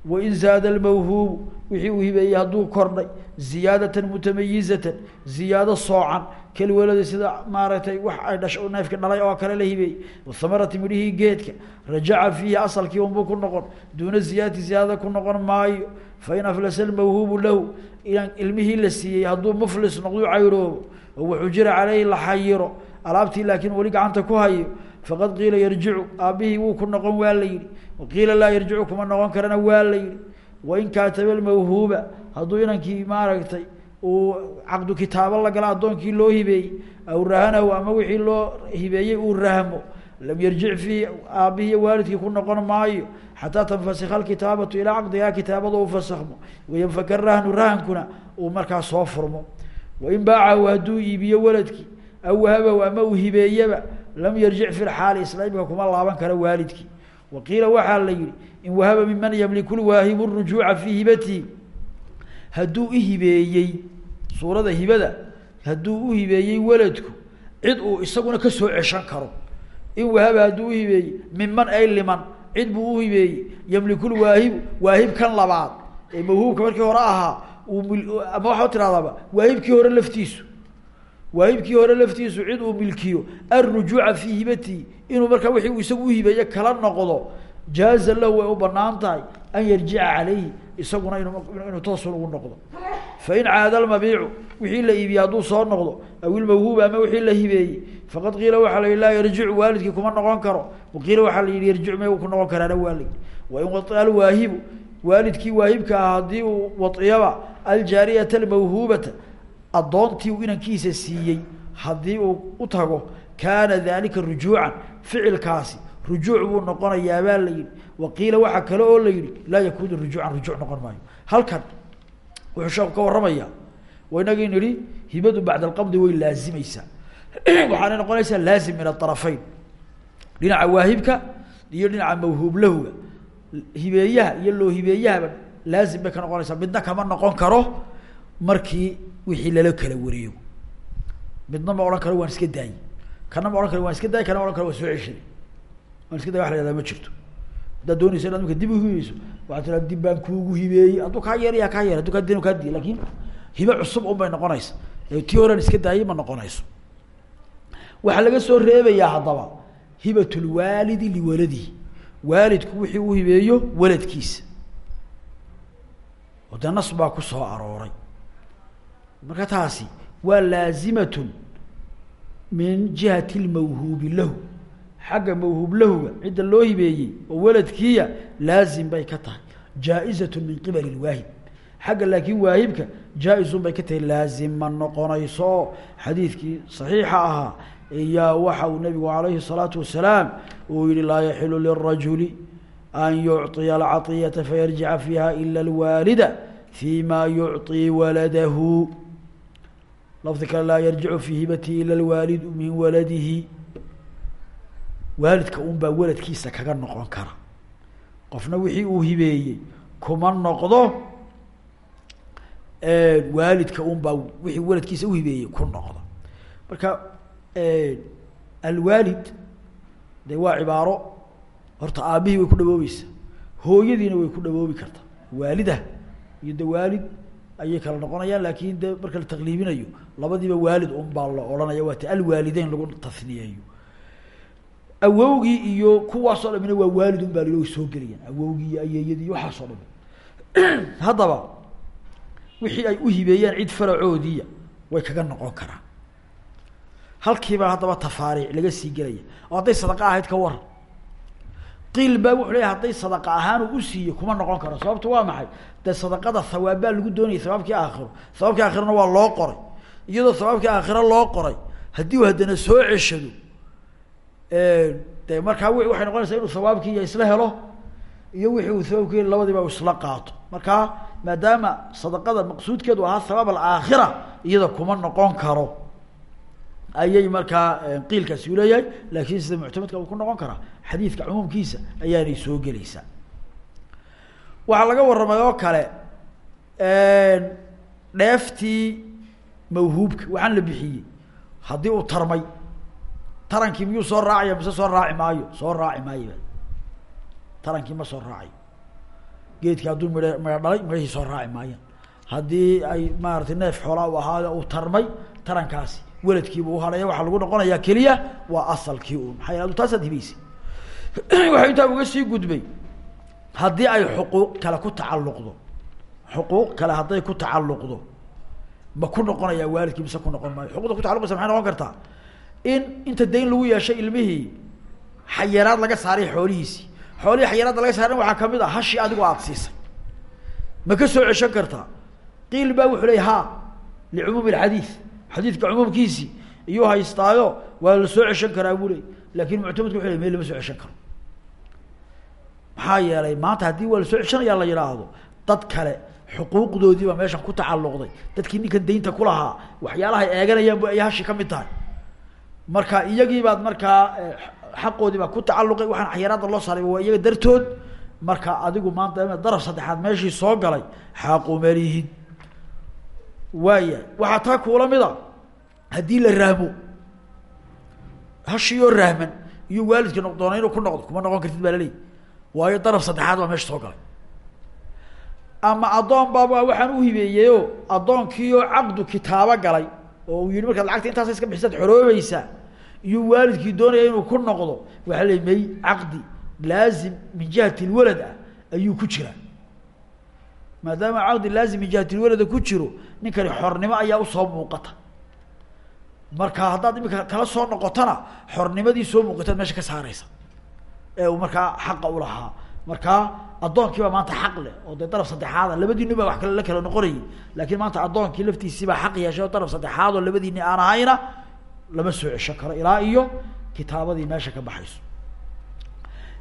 [SPEAKER 1] wain zaada almawhuubu wixii uu hibeeyey hadduu kordhay ziyaadatan mutamayizatan ziyaado soocan keliwelada sida maaragtay wax ay dhasho neefka dhalay oo kale la hibeeyey wathamarati midhihii geedka rajaca fiihi asalkii unbuu ku noqon duuna ziyaadati ziyaadada ku noqon maayo fain aflasa almawhuubu lahu ilmihii la siiyey hadduu muflis noqdu cayroobo oo waxujira caleyhi la xayiro alaabtii laakiin weli gacanta ku hayo faqad qiila yarjicu aabbihii wuu ku noqon waa la yihi waqiila laa yarjicu kuma noqon karana waa la yihi wain kaataba lmawhuuba hadduu inankii maaragtay uu caqdu kitaabo la gala addoonkii loo hibeeyey aw rahanahu ama wixii loo hibeeyey uu rahmo lam yarjic fiihi aabbihii waalidkii ku noqon maayo xataa tanfasikha alkitaabatu ilaa caqdigaa kitaabada u fasakhmo wayanfaka rahnu rahankuna uu markaa soo furmo wain baacahu hadduu iibiyo waladkii aw wahabahu ama uu hibeeyaba lam yarjic fi lxaali isla imika kuma laaban karo waalidkii waqiila waxaa la yihi in wahaba miman yamliku lwaahibu rujuuca fii hibatihi hadduu uhibeeyey suurada hibada hadduu uhibeeyey waladku cid uu isaguna ka soo ceshan karo in cid buu uhibeeyey yamliku lwaahibu waahib kan labaad. Ee mawhuubka markii hore ahaa ama waxaa tirahdaaba waahibkii hore laftiisu. Waahibkii hore laftiisu cid uu milkiyo. Alrujuuca fii hibatihi inuu markaa wixii uu isagu uhibeeye kala noqdo jaaza lahu way u bannaan tahay an yarjica calayhi isaguna inuu toosun ugu noqdo. Fain caada lmabiicu wixii la iibiyey soo noqdo aw ilmawhuuba ama wixii la hibeeyey faqad qiila waxaa la yihi laa yarjicu kuma noqon karo. Waqiila waxaa la yihi yarjicu may ku noqon karaana waa la yihi wain waia alwaahibu waalidkii waahibka ah haddii uu waiyaba aljaariyata almawhuubata addoontii uu inankiisa siiyey haddii uu u tago kaana dalika rujuucan ficilkaasi rujuuc buu noqonayaa baa la yihi waqiila waxaa kale oo la yihi laa yakunu rujuucan rujuuc noqon maayo. Halkan wuxuu sheeku ka warramaya inagii nihi hibadu bacd alqabdi way laazimeysaa waxaanay noqonaysaa laazim min aطarafeyn dhinaca waahibka iyo dhinaca mawhuub lahuga hibeeyaha iyo loo hibeeyahaba laazim bay ka noqonaysaa. Midna kama noqon karo markii wixii lala kala wareego. Midna ma odhan karo waan iska daayey kana ma odhan karo waan iska daayy kana ma ohan karo waan soo ceshay waan iska day wa la yahada ma jirto haddaad doonaysa inaad imka dib uhibeyso waxaa tiraa dib baan kuugu hibeeyey. Hadduu kaa yeeraya kaa yeer hadduu kaa din kaa diya laakiin hibe cusub un bay noqonaysa tii horean iska daayey ma noqonayso. Waxaa laga soo reebayaa haddaba hibat lwaalidi liwaladihi waalidku wixii uu hibeeyo waladkiisa. Oo dee nas baa ku soo arooray. Marka taasi waa laazimatun min jihati lmawhuubi lahu xagga mawhuub lahuga cidda loo hibeeyey oo waladkiiya laazim bay ka tahay jaa-izatun min qibali lwaahib xagga laakiin waahibka jaa-izun bay ka tahay laazim ma noqonayso oo xadiidkii saxiixa ahaa iyaa waxa uu nabigu alayhi الsalaatu wasalaam uu yihi laa yaxilu lirajuli an yucطiya alcaطiyata fayarjica fiiha ila اlwaalida fi ma yucطii waladahu lafdi kale laa yarjicu fii hibatihi ila lwaalidu min waladihi waalidka un baa waladkiisa kaga noqon kara. Qofna wixii uu hibeeyey kuma noqdo waalidka un baa wixii waladkiisa uhibeeyey ku noqdo. Marka alwaalid de waa cibaaro horta aabihii way ku dhawoobeysaa hooyadiina way ku dhawoobi kartaa. Waalida iyo de waalid ayay kala noqonayaan laakin de marka la takliibinayo labadiiba waalid un baa la odhanaya waata alwaalideyn lagu tasniyeeyo awowgii iyo kuwaasoo dhamina waa waalid un baa way soo gelayaan awowgii iyo ayeeyadii iyo waxaasoo dhami haddaba wixii ay uhibeeyaan cid faracoodiiya way kaga noqon karaan. Halkiibaa haddaba tafaariic laga sii gelaya. Oo hadday sadaqa ahayd ka waran qiil baa wuxuu leeyahy hadday sadaqa ahaan uu usiiyo kuma noqon karo. Sababto waa maxay? Dee sadaqada hawaabbaa lagu doonayay sabaabkii aakhiro. Sabaabkii aakhirana waa loo qoray. Iyadoo sabaabkii aakhiro loo qoray haddii uu haddana soo ceshado de markaa waxay noqonaysaa inuu sawaabkii isla helo iyo wixii uu sabaabki labadiiba isla qaato. Markaa maadaama sadaqada maqsuudkeedu ahaa sabaab alaakhira iyada kuma noqon karo. Ayay markaa qiilkaasi uleeyahay laakin sida muctamadka uu ku noqon karaa xadiidka cumuumkiisa ayaanay soo gelaysaa. Waxaa laga warramay oo kale dheeftii mawhuubka waxaan la bixiyey haddii uu tarmay tarankii miyuu soo raacaya mise soo raaci maayo? Soo raaci maayo. Tarankii ma soo raacayo geedkii hadduu midh dhalay midhahii soo raaci maayaan haddii ay maaratay neef xoolaa u ahaa uu tarmay tarankaasi weladkiibu uhadhaya waxaa lagu noqonayaa keliya waa asalkii un maxaa adu taasaad hibaysay waxaa intaa uga sii gudbay haddii ay xuquuq kale ku tacalluqdo xuquuq kale hadday ku tacalluqdo ma ku noqonayaa waalidkii mise ku noqon maayo? Xuquuqda ku tacalluqaysa maxay noqon kartaa in inta dayn lagu yeeshay ilmihii xayiraad laga saaray xoolihiisii xoolihii xayiraadda laga saaran waxaa ka mid ah hashii adigu aada siisay. Ma ka soo ceshan kartaa qiil baa wuxuu ley ha licumuumi alxadiid xadiidka cumuumkiisii iyuu haystaayo waa la soo ceshan karaa buu ley laakin muctamadku wuxu ley meel lama soo ceshan karo. Maxaa yeelay maanta haddii waa la soo ceshanayaa la yidhaahdo dad kale xuquuqdoodii baa meeshan ku tacalluqday. Dadkii ninkan daynta kulahaa waxyaalahay eeganayaan bu ay hashi ka mid tahay marka iyagii baad markaa xaqoodii baa ku tacalluqay waxaan xayaraadda loo saaray waa iyaga dartood. Marka adigu maanta daraf saddexaad meeshii soo galay xaaqumalihin waaya waxaa taa kuula mid a haddii la rahmo hashiyoo rahman iyo waalidka noqdoona inuu ku noqdo kuma noqon kartid baa laleeyahy waayo daraf saddexaad baa meesha soo galay. Ama addoon baaba waxaan uhibeeyeyo addoonkiioo caqdu kitaabo galay oo uu yihi markaad lacagta intaas iska bixisaad xoroobaysaa iyo waalidkii doonaya inuu ku noqdo. Waxaa la may caqdi laazim min jihati lwalad ah ayuu ku jiraa. Maadaama caqdi laazim min jihati lwalada ku jiro ninkani xornimo ayaa u soo muuqata. Marka haddaad imika kala soo noqotona xornimadii soo muuqataad meesha ka saareysa ee uu markaa xaqa ulahaa markaa addoonkii baa maanta xaq leh oo dee daraf saddexaada labadiini baa wax kale la kala noqonayay. Laakiin maanta addoonkii laftiisii baa xaq yeeshay oo daraf saddexaad oo labadiini aan ahayna lama soo cesho karo. Ilaa iyo kitaabadii meesha ka baxayso.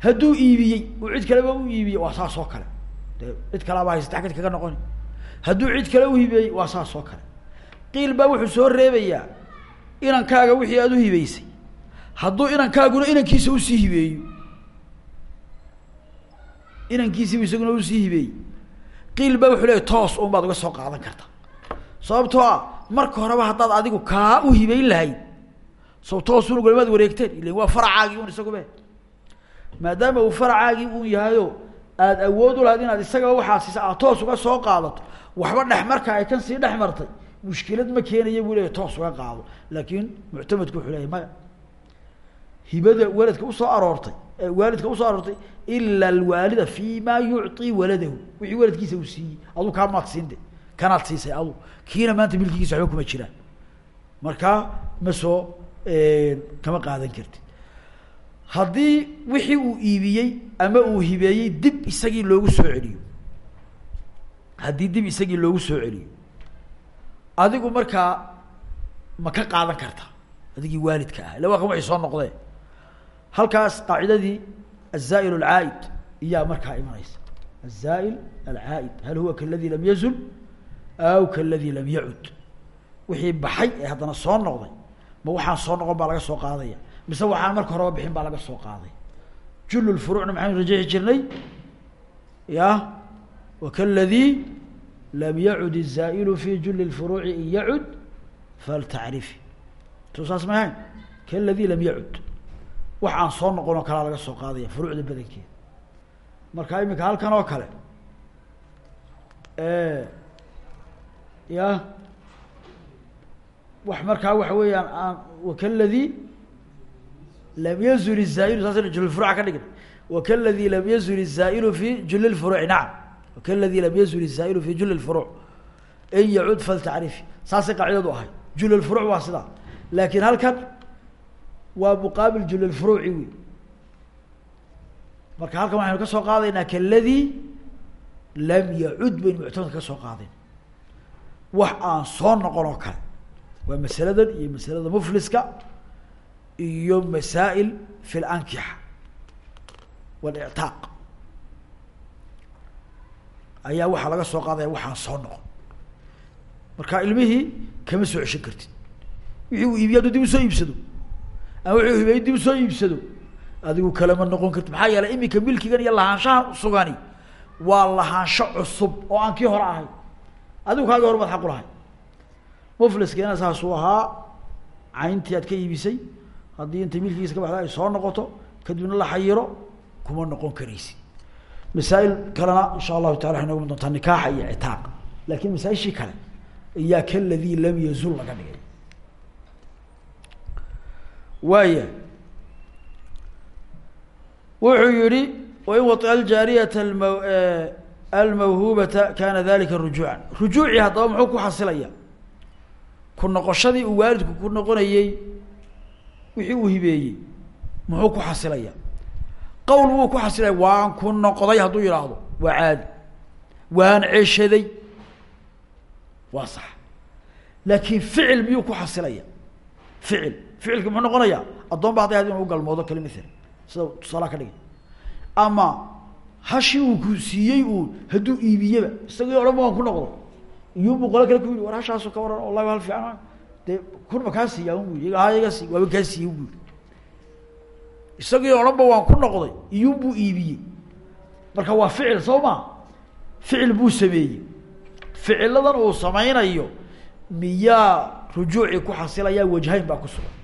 [SPEAKER 1] Hadduu iibiyey uu cid kaleba u iibiyey waa saas oo kale. Dee cid kalaaba haysata xagad kaga noqoni. Hadduu cid kale uhibeeyey waa saas oo kale. Qiil baa wuxuu soo reebayaa inankaaga wixii aada u hibeysay hadduu inankaaguna inankiisa u sii hibeeyo inankiisiibu isaguna u sii hibeeyey qiil baa wuxuu leeya toos un baad uga soo qaadan karta. Sababtoo ah marka horeba haddaad adigu kaa u hibeyn lahayd soo toos un golamaad wareegteen ilan waa faracaagii un isagube maadaama uu faracaagii un yahayo aada awood u lahayd inaad isagaba waxaa siisa aad toos uga soo qaadato waxba dhex marka ay kan sii dhex martay mushkilad ma keenaya buu leeya toos uga qaado. Laakiin muctamadku wuxuu leeya maya hibada waladka u soo aroortay waalidka u soo aroortay ila alwaalida fi ma yucطi waladahu. Wixii waladkiisa uu siiyey adu kaa maad siinde kanaad siisay adu kiina maanta milkigiisa waxba kuma jiraan. Markaa ma soo kama qaadan kartid. Haddii wixii uu iibiyey ama uu hibeeyey dib isagii loogu soo celiyo. Haddii dib isagii loogu soo celiyo. Adigu markaa ma ka qaadan karta adigii waalidka ah. Illa waa kan soo noqdeen halkaas qaacidadii azaa'il alcaaid iyaa markaa imanaysa. Azaa'il alcaaid hal huwa kaladi lam yazul aw kaladi lam yacud. Wixii baxay ee haddana soo noqday ma waxaan soo noqon baa laga soo qaadaya mise waxaan marka horeba bixin baa laga soo qaaday. Jul furuucna maxaynu rajeexi jirnay? Ya wa lam yacud izaa'ilu fi juli lfuruuci in yacud faltacrifi. So saas ma lam yacud wax aan soo noqon oo kalaa laga soo qaadaya furuucda badankeeda marka imika halkan oo kale ya wax markaa waxa weeyaan aan wakaladi lam yazul izaa'ilu saasaynu jul furuca ka dhigna wakaladi lam yazul izaa'ilu fi juli lfuruuci nacam wakaladi lam yazul izaa'ilu fi juli lfuruuc in yacud faltacrifi saasay qaacidadu ahay jul lfuruuc waa sidaa. Laakin halkan waa muqaabil julilfuruuci wey marka halkan waxaynu ka soo qaadaynaa kaladi lam yacud baynu muctamadka ka soo qaadayn wax aan soo noqon oo kale waa masaladan iyo masalada mufliska iyo masaa'il fi lankixa walictaaq ayaa waxaa laga soo qaadaya waxaan soo noqon. Marka ilmihii kama soo ceshan kartid. Wixii uu iibiya hadduu dib u soo iibsado wuxuu hibeey dib u soo iibsado. Adigu kalama noqon karti maxaa yeelay iminka milkigan iyo lahaanshahan sugani waa lahaansho cusub oo aan kii hore ahay. Adigu kaagii hore baad xaq ulahay mufliskiina saasuu ahaa cayntii aad ka iibisay. Haddii intay milkigiisa ka baxda ay soo noqoto kadibna la xayiro kuma noqon karaysid. Masaa'il kalena insha allahu tacala waxay noga doontaa nikaaxa iyo citaaq. Laakiin masaaishii kale iyaa kaladii lam yazul laga dhigay waaya wuxuu yihi wain waطia aljaariyata alm almawhubata kana dalika rujuucan. Rujuucii haddaba muxuu ku xasilaya. Ku noqoshadii uu waalidku ku noqonayey wixii uu hibeeyey muxuu ku xasilaya. Qawl wuu ku xasilaya waan ku noqday hadduu yidhaahdo waa caadi. Waan ceshaday waa sax. Laakiin ficil miyuu ku xasilaya? Ficil ficilka muxuu noqonayaa addoon ba hadday had inu galmoodo kale maala sida tusaalaha ka dhigay ama hashii uu ku siiyey uun hadduu iibiyeba isagii o dhan ba waan ku noqdo. Iyuunbu qolo kale ku yidhi war ka waran wallahi hal fiican dee kunba kaa siiya un bu ha iga sii waaba kaa siiye bu isagii o waan ku noqday iyuunbuu iibiyey. Marka waa ficil soo ficil buu sameeyey. Ficiladan uu samaynayo miyaa rujuucii ku xasilayaa wajhayn baa ku sugan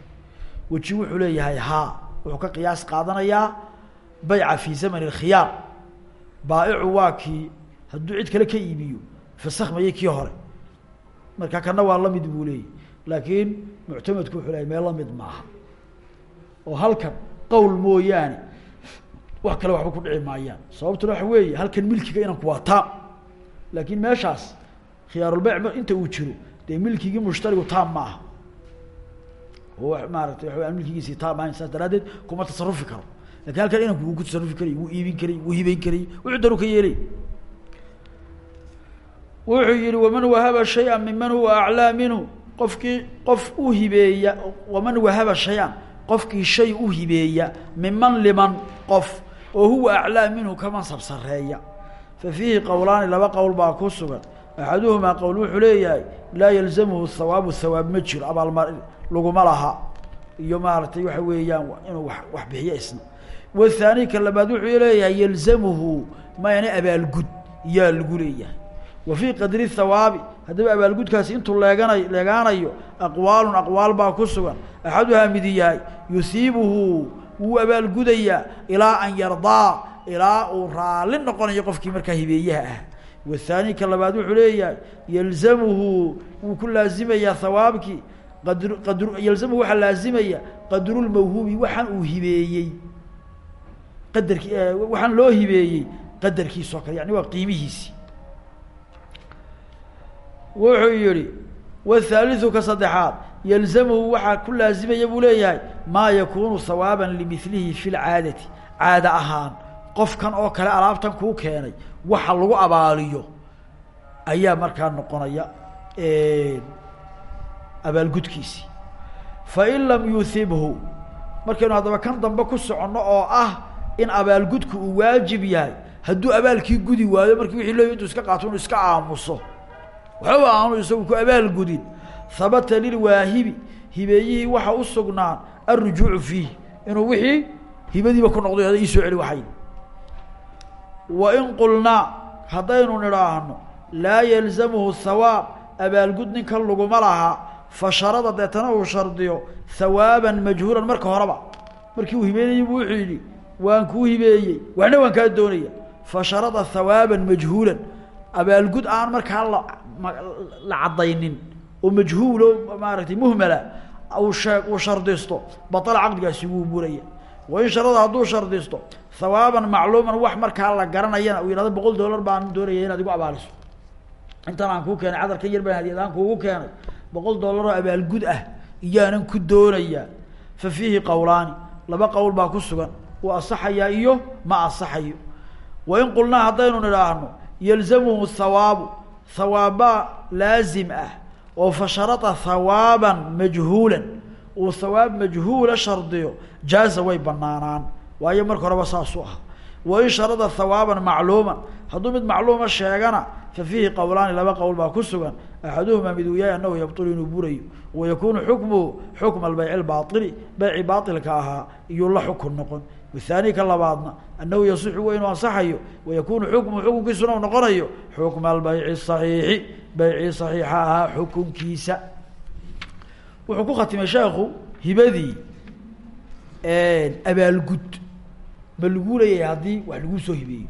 [SPEAKER 1] weji wuxuu leeyahay haa wuxuu ka qiyaas qaadanayaa bayca fi zaman اlkhiyaar baaicu waa kii hadduu cid kale ka iibiyo fasakmayay kii hore. Marka kana waa la mid buu leeyay laakiin muctamadku wuxuu leyahy mee la mid maaha. Oo halkan qowl mooyaane wax kale waxba ku dhici maayaan. Sababtuna waxa weeye halkan milkiga inanku waa taam laakiin meeshaas khiyaarulbeyc inta uu jiro dee milkigii mushtarigu taam ma oo maaratay waa milkigiisii taam ahayn saas daraadeed kuma tasarufi karo. Lakin halkan inanku wuu ku tasarufi karay wuu iibin karay wuu hibeyn karay wuxuu daru ka yeelay. Wuxuu yihi waman wahaba shaya miman huwa aclaa minhu. Qofkii qof u hibeeya waman wahaba shay-an. Shay u hibeeya miman liman? Qof oo huwa aclaa minhu ka mansab sareeya fa fiihi qowlaani laba qowl baa ku sugan. Axaduhumaa qowl wuxuu leeyahay laa yalzamhu hawaabu hawaab ma jiro laguma laha iyo maaragtay waxa weeyaan inuu wa wax bixiyo isna. Wathaani ka labaad wuxuu leeyahay yalzamuhu mayna abaalgud. Yaa lagu leeyahay. Wa fii qadri hawaabi haddaba abaalgudkaasi intuu leeganay leegaanayo aqwaalun aqwaal baa ku sugan. Axaduhaa midi yahay yusiibuhu wuu abaalgudayaa ilaa an yardaa ilaa uu raalli noqonayo qofkii markaa hibeeyaha ah. Wathaani ka labaad wuxuu leeyahay yalzamuhu wuu ku laazimayaa hawaabkii yalzamuhu waxaa laazimaya qadrulmawhuubi waxaan uu hibeeyey. Qadarki waxaan loo hibeeyey qadarkiisa oo kale yani waa qiimihiisi. Wuxuu yihi wthaaliثu ka saddexaad yalzamuhu waxaa ku laazimaya buu leeyahay maa yakunu hawaaban limilihi fi lcaadati caada ahaan qofkan oo kale alaabtan kuu keenay waxa lagu abaaliyo. Ayaa markaa noqonaya abaalgudkiisi. Fain lam yuhibhu markaynu haddaba kan dambe ku soconno oo ah in abaalgudku uu waajib yahay hadduu abaalkii gudi waayo markii wixii leeyahy intuu iska qaato inuu iska aamuso. Waxba aanu isagu ku abaalgudin habata lilwaahibi hibeeyihii waxa u sugnaan alrujuucu fiih inuu wixii hibadiiba ku noqdo ada iisoo celi waxay wa in qulnaa haddaynu nidhaahno laa yalzamuhu hawaab abaalgud ninkan laguma laha fa sharada deetana uu shardiyo hawaaban majhuulan marka horeba. Markii uu hibeynayay bu wuxuu waan kuu hibeeyey. Waxna waan kaa doonaya. Fa sharada hawaaban majhuulan. Abaalgud aan markaa la la caddaynin. Oo majhuulo maaragtay muhmala uu shee uu shardisto. Batala caqdigaasi wuu buraya. Wain sharada hadduu shardisto hawaaban macluuman wax markaa la garanayana uu yihahdo boqol dollar baan doonaya inaad igu abaaliso. Intan aan kuu keenay cadarkan yar baan hadiyad aan kuugu keenay boqol dollar oo abaalgud ah iyaanan ku doonayaa fa fiihi qowlaani laba qowl baa ku sugan uu asaxayaa iyo ma asaxayo. Wain qulnaa haddaynu nidhaahno yalzamuhu hawaabu hawaabbaa laazim ah oo fa sharada hawaaban majhuulan uu hawaab majhuula shardiyo jaaza way banaanaan waayo marka horeba saasuu ah wain sharada hawaaban macluuman hadduu mid macluuma sheegana fa fiihi qowlaani laba qowl baa ku sugan. Axaduhumaa mid uu yahay anahu yabtulu inuu burayo. Wayakunu xukmuhu xukma albayci lbaaili bayci baailka ahaa iyuu la xukun noqon. Wthaani ka labaadna anahu yasixu wa inuu ansaxayo. Wayakunu xukmuhu xukunkiisuna u noqonayo. Xukma albayci saxiixi baycii saxiixa ahaa xukunkiisa. Wuxuu ku khatimay sheekhu hibadii abaalgud. Ma lagu leeyahay haddii wax laguu soo hibeeyo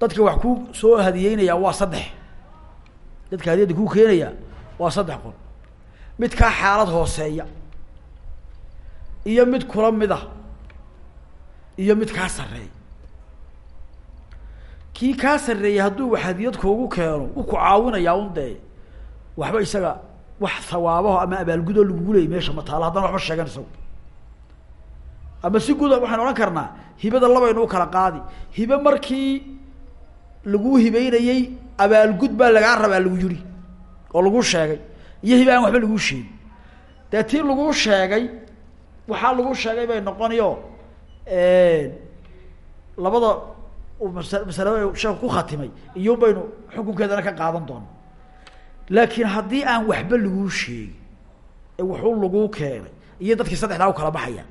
[SPEAKER 1] dadka wax ku soo hadiyeynaya waa saddex. Dadka hadiyadda kuu keenaya waa saddex qol. Mid kaa xaalad hooseeya. Iyo mid kula mid ah iyo mid kaa sarreeya. Kii kaa sarreeyay hadduu wax hadiyad kuugu keeno u ku caawinayaa un dee waxba isaga wax hawaabaho ama abaalgudoo lagugu leeyay meesha ma taalo haddana waxba sheegan isagu. Ama si guud waxaynu odhan karnaa hibada labaynu u kala qaadi. Hibe markii lagu hibeynayey abaalgud baa lagaa rabaa lagu yiri oo lagu sheegay. Iyo hibe aan waxba laguu sheegin. Dee tii laguu sheegay waxaa lagu sheegay bay noqonayo labada mas masalo sheeku ku khatimay iyo baynu xukunkeedana ka qaadan doona laakiin haddii aan waxba laguu sheegin ee waxu laguu keenay iyo dadkii saddexdaa u kala baxaya.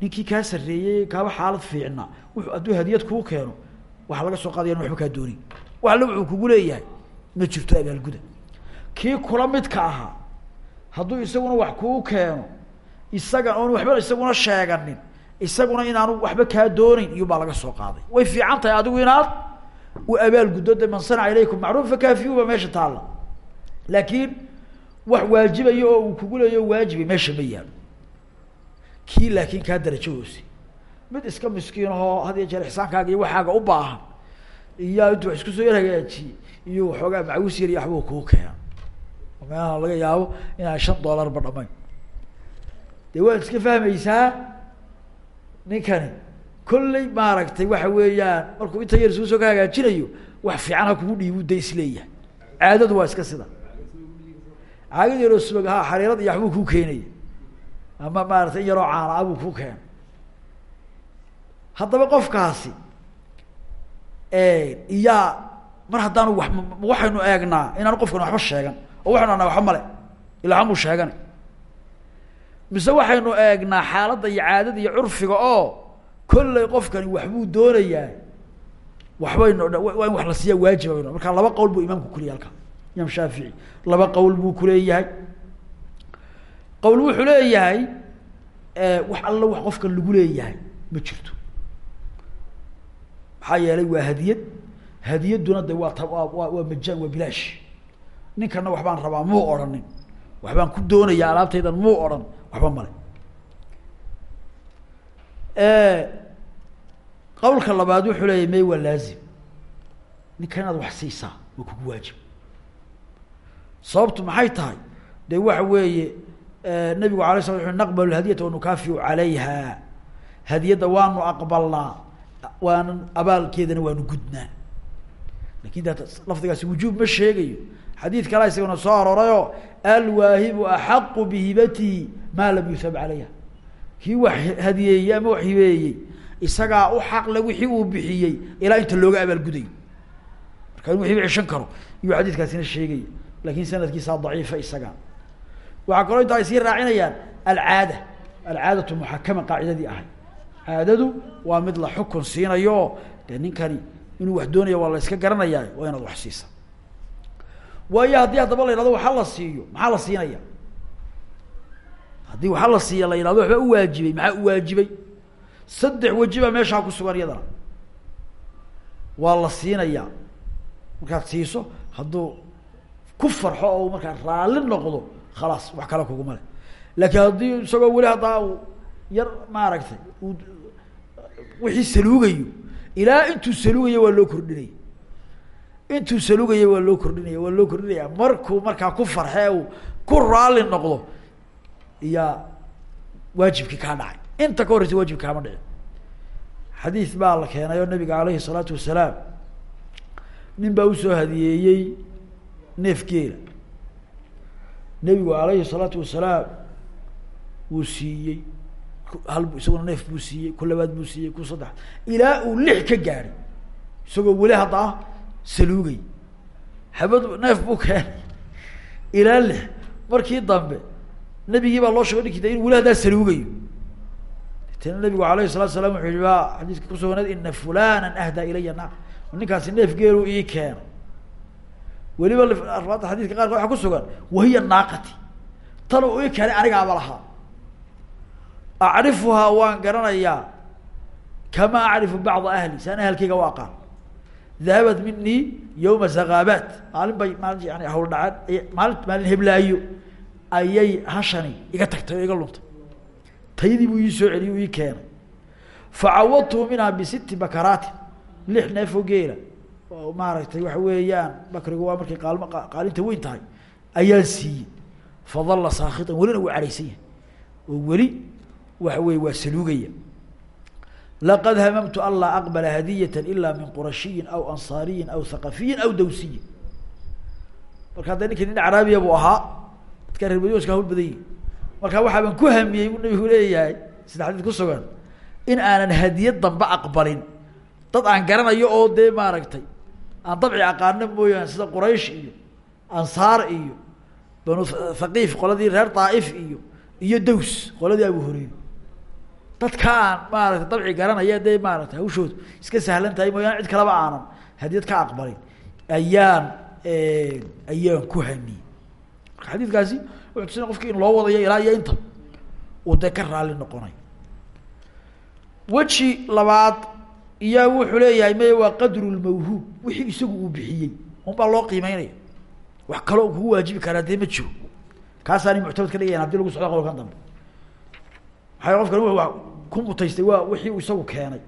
[SPEAKER 1] Ninkii kaa sarreeyey kaaba xaalad fiicna wuxuu hadduu hadiyad kuu keeno waxaa laga soo qaadaya in waxba kaa doonin wax wuxuu kugu leeyahay ma jirto abaalguda kii kula midka ahaa hadduu isaguna wax kuu keeno isaga oon waxba isaguna sheeganin isaguna inaanu waxba kaa dooneyn iyuu baa laga soo qaaday. Way fiican tahay adigu inaad u abaalguddo de man sanaca ilaykum macruuf fakaafiyu ba meesha taalla. Laakiin wax waajibayo oo uu kugu leeyo waajibay meesha ma yaalo kii laakiin kaa darajo hoose mid iska miskiin ahoo had iyo jeer ixsaankaaga iyo waxaaga u baahan. Iyo intuu wax isku soo yar hagaajiyey iyo waxoogaa macawis yar iyo waxbuu kuu keena laga yaabo inaan shan doolarba dhamayn dee waad iska fahmaysaa? Ninkani kolley maaragtay waxa weeyaan markuu inta yar soo ka hagaajinayo wax fiican ha kugu dhiibu da caadadu waa iska sida. Caagad yaroo subag ha xariirad iyo waxbuu kuu ama maaratay in yaroo caana buu kuu keena haddaba qofkaasi iyaa mar haddaanu wa waxaynu eegnaa inaanu qofkan waxba sheegan oo waxaynu anaa waxba male ila waxan buu sheegana mise waxaynu eegnaa xaaladda iyo caadada iyo curfiga oo kollay qofkani waxbuu doonayaa waxbaynu waa in wax la siiyaa waajiba baynu markaa laba qowl buu imaamku kuleyahy halkaa imaam shaafici. Laba qowl buu kuleeyahay qowl wuxuu leeyahay wax alla wax qofkan lagu leeyahay ma jirto maxaa yeelay waa hadiyad. Hadiyadduna de waa waa majaan waa bilaash. Ninkana waxbaan rabaa muu odhanin. Waxbaan ku doonayaa alaabtaydan muu odhan. Waxba male qawlka labaad wuxuu leeyahy may waa laazim. Ninka inaad wax siisaa waa kugu waajib. Sababtu maxay tahay? De waxa weeye nabigu alay sla uu naqbal hadiyata wanukaafiu calayha. Hadiyadda waanu aqbalnaa waanan abaalkeedana waanu gudnaa. Lakin de lafdigaasi wujuub ma sheegayo. Xadiid kala isagana soo aroorayoo alwaahibu axaqu bihibatihi maa lam yuhab calayha. Kii wax hadiyeeyey ama wax hibeeyey isagaa u xaqle wixii uu bixiyey ilaa inta looga abaalgudayo. Marka in wixiiba ceshan karo iyuu xadiidkaasina sheegaya laakiin sanadkiisaa daciifa isaga waxaa kaloo intaa ay sii raacinayaan alcaada alcaadatu muxakama qaacidadii ahay caadadu waa mid la xukun siinayo. Dee ninkani inuu wax doonaya waa la iska garanayaa waa inaad wax siisa waayo haddii haddaba la yidhahdo waxa la siiyo maxaa la siinaya haddii waxa la siiya la yidhahdo waxba u waajibay maxaa u waajibay? Saddex weji baa meeshaa ku sugan iyadana. Waa la siinayaa. Markaad siiso hadduu ku farxo oo markaa raalli noqdo khalaas wax kale kuguma le laakiin haddii isagoo weli haddaa uu yar maaragtay wixii saluugayo. Ilaa intuu saluugayo waa loo kordhinaya intuu saluugayo waa loo kordhinaya waa loo kordhinaya markuu markaa ku farxe uu ku raalli noqdo iyaa waajibkii kaa dhacay. Inta ka horreysa waajib kaama dhicin. Xadiis baa la keenay oo nabiga alayhi salaatu wasalaam nin baa u soo hadiyeeyey neef geela nebigu alayhi salaatu wasalaam wuu siiyey hal isaguna neef buu siiyey ku labaad buu siiyey ku saddex. Ilaa uu lix ka gaadhay isagoo weli haddaa saluugay. Habad neef buu keenay. Ilaa lix. Markii dambe nebigii baa loo sheego ninkii in weli haddaa saluugayo. Tena nabigu alayhi salatu salam wuxuu yihi ba xadiiska kusuganeed ina fulana ahdaa ilaya naaq ninkaasi neef geelu ii keenay weliba arbaada xadidka qaarka waxa ku sugan wahiya naaqati. Tan uu ii keenay anigaaba lahaa acrifuhaa waan garanayaa kama acrifu bacda ahli saan ahalkayga u aqaan dahabat minii yawma zakaabat maalin bay maalin yani hawl dhaceen maalin maalin heblaayo ayay hashani iga tagtay oo iga luntay taydii buu ii soo celiyey u ii keenay facawadtuhu minha bisiti bakaraatin lix neefoo geela oo maaragtay waxa weeyaan bakrigu waa markay qaalmo qaalinta weyn tahay ayaan siiyey fadalla saakitan welina wuu caraysan yahay oo waxa weye waa saluugaya. Laqad hamamtu an laa aqbala hadiyata ila min qurashiyin aw ansaariyin aw haqafiyin aw dawsiyin. Marka hadda ninki nin acraabiya buu ahaa dadka reer badioska hawl badan yihi marka waxaaban ku hamiyey buu nabigu leeyahay sida xadiid ku sugan in aanan hadiyad dambe aqbalin. Dad aan garanayo oo dee maaragtay aan dabci aqaano mooyaane sida quraysh iyo ansaar iyo banu thaqiif qoladii reer daaif iyo iyo daws qoladii abu hureyre dadka aan maaragtay dabci garanaya dee maaragtay hawshoodu iska sahlan tahay mooyaane cid kaleba aanan hadiyad ka aqbalin. Ayaan ayaan ku hamiyey marka xadiidkaasi wuxuu tusina qofki in loo wadayo ilaa iyo inta uu dee ka raali noqonay. Weji labaad iyaa wuxuu leeyahay maya waa qadru lmawhuub wixii isagu uu bixiyey un baa loo qiimeynaya? Wax kaloo kugu waajibi karaa dee ma jiro. Ka dhigayan haddii lagu socdo qowlkan dambe qofkan ku mutaystay waa wixii isagu keenay.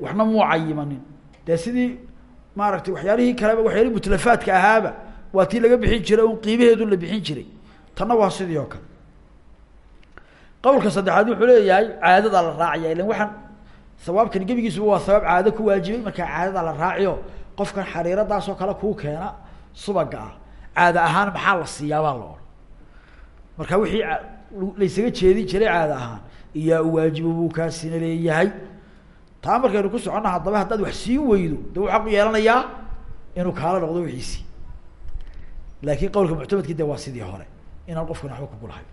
[SPEAKER 1] Waxna muu cayimanin. Dee sidii maaragtay waxyaalihii kaleba waxyaalihii mutlafaadka ahaaba waa tii laga bixin jiray un qiimaheedu la bixin jiray. Tanna waa sidii oo kale. Qowlka saddexaad wuxuu leeyahay caadadaa la raacaya ilan waxaan sawaabkan gebigiisuba waa sabaab caado ku waajibay markaa caadadaa la raaciyo qofkan xariiradaasoo kale kuu keena subaga ah. Caada ahaan maxaa la siiyaabaa la odhan. Marka wixii laysaga jeedin jiray caada ahaan. Iyaa u waajibo buu kaasina leeyahay. Taa markaynu ku soconna haddaba haddaad wax siin weydo de wuu xaq u yeelanayaa inuu kaala noqdo wixiisii laakiin qawlka muctamadkii de waa sidii hore. Inaan qofkan waxba kugu lahay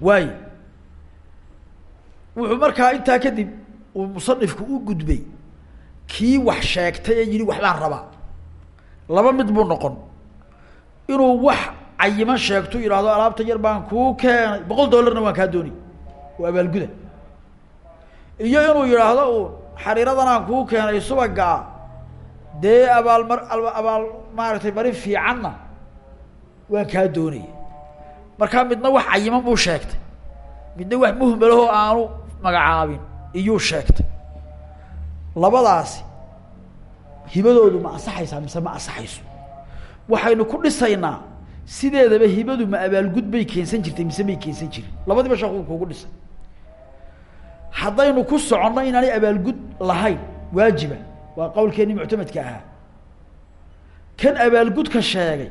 [SPEAKER 1] waayo wuxuu markaa intaa kadib uu musanifku u gudbay kii wax sheegtay ee yihi waxbaan rabaa. Laba mid buu noqon. Inuu wax cayiman sheegto yidhaahdo alaabta yar baan kuu keenay. Boqol dollarna waan kaa doonay. Oo abaalguda. Iyo inuu yidhaahdo uu xariiradan aan kuu keenay subagaa dee abaalmar abaal maaragtay marin fiicanna waan kaa doonaya markaa midna wax cayiman buu sheegtay. Midna wax muhmalahoo aanu magacaabin iyuu sheegtay. Labadaasi hibadoodu ma ansaxaysaa mise ma ansaxayso? Waxaynu ku dhisaynaa sideedaba hibadu ma abaalgud bay keensan jirtay mise may keensan jirin? Labadiiba sheekuu kugu dhisay haddaynu ku soconno inaanay abaalgud lahayn waajiba waa qowlkeennii muctamadka ahaa. Kan abaalgudka sheegay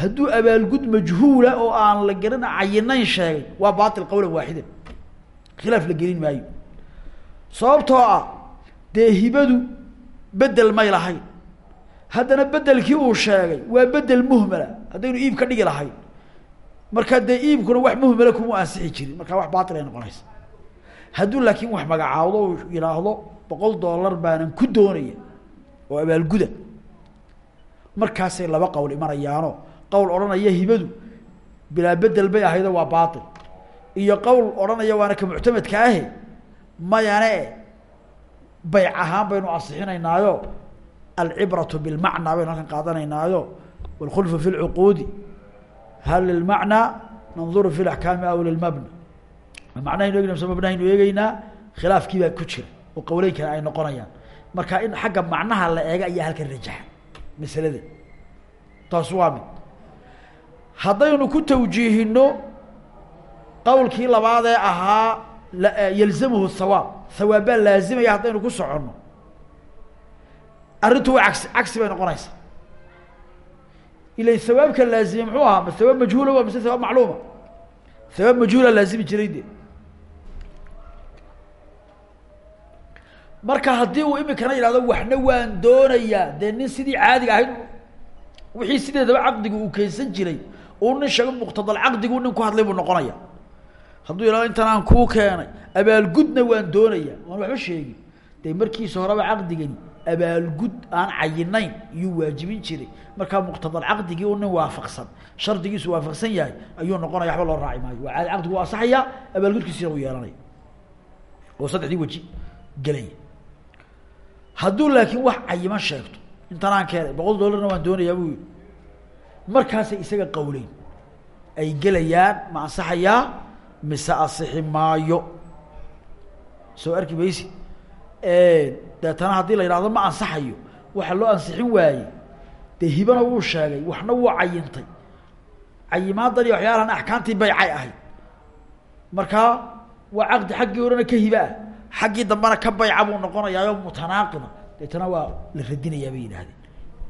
[SPEAKER 1] hadduu abaalgud majhuula oo aan la garan cayinayn sheegay waa baatil qawlan waaxidan khilaaf la gelin maayo. Sababtoo ah dee hibadu bedel may lahayn haddana bedelkii uu sheegay waa bedel muhmala. Haddaynu iib ka dhigi lahayn. Marka dee iibkuna wax muhmala kuma ansixi jirin. Markaa wax baatil ay noqonaysa. Hadduu laakiin wax magacaawdo u yidhaahdo boqol dollar baanan ku doonaya oo abaalguda markaasay laba qowl imanayaano. Qowl odhanaya hibadu bilaa bedel bay ahaydo waa baatil. Iyo qowl odhanaya waana ka muctamadka ahe mayane bayc ahaan baynu ansixinaynaayo alcibratu bilmacnaa baynu halkan qaadanaynaayo wاlkhulfu fi lcuquudi hal lilmacnaa nanduru fi laxkaami aw lilmabna. Macnahaynu eegna mise mabnahaynu eegeynaa khilaafkii baa ku jira oo qowleyn ay noqonayaan. Marka in xagga macnaha la eega ayaa halkan rajaxa masalada. Taas waa mid. Haddaynu ku tawjiihino qowlkii labaadee ahaa yalzamuhu hawaab hawaab baa laazimaya haddaynu ku soconno arrintu waa cagsi cagsi bay noqonaysaa ilan hawaabka laazimay muxuu ahaa ma hawaab majhuula waa mise hawaab macluuma? Hawaab majhuula laazimi jiray marka haddii uu imikana yidhahdo waxna waan doonayaa. Dee nin sidii caadiga ahayd wixii sideedaba caqdigu uu keensan jiray uu nin sheego muqtadal caqdigu nin ku hadlay buu noqonaya. Hadduu yidhahdo intan aan kuu keenay abaalgudna waan doonaya waan waxba sheegin. Dee markiisa horeba caqdigani abaalgud aan cayinayn iyuu waajibin jiray. Markaa muqtadal caqdigii u nin waafaqsan shardigiisu waafaqsan yahay ayuu noqonaya waxba loo raaci maayo. Waa caadi caqdigu waa asaxaya abaalgudkiisina uu yeelanaya. Oo saddexdii weji gelaya hadduu laakiin wax cayiman sheegto intan aan boqol dollarna waan doonayaa buu yihi markaasay isaga qawleyn. Ay gelayaan ma ansaxayaa mise asixi maayo? Soo arki maysi deetana haddii la yidhahdo ma ansaxayo. Waxa loo ansixin waaye. Dee hibana wuu sheegay. Waxna wuu cayintay. Cayimaadan iyo waxyaalahan axkaamtii baycay ahayd. Markaa waa caqdi xaggii horena ka hiba ah xaggii dambena ka bayca buu noqonayaayo mutanaaqida. Deetana waa la radinayaa bay yidhahdeen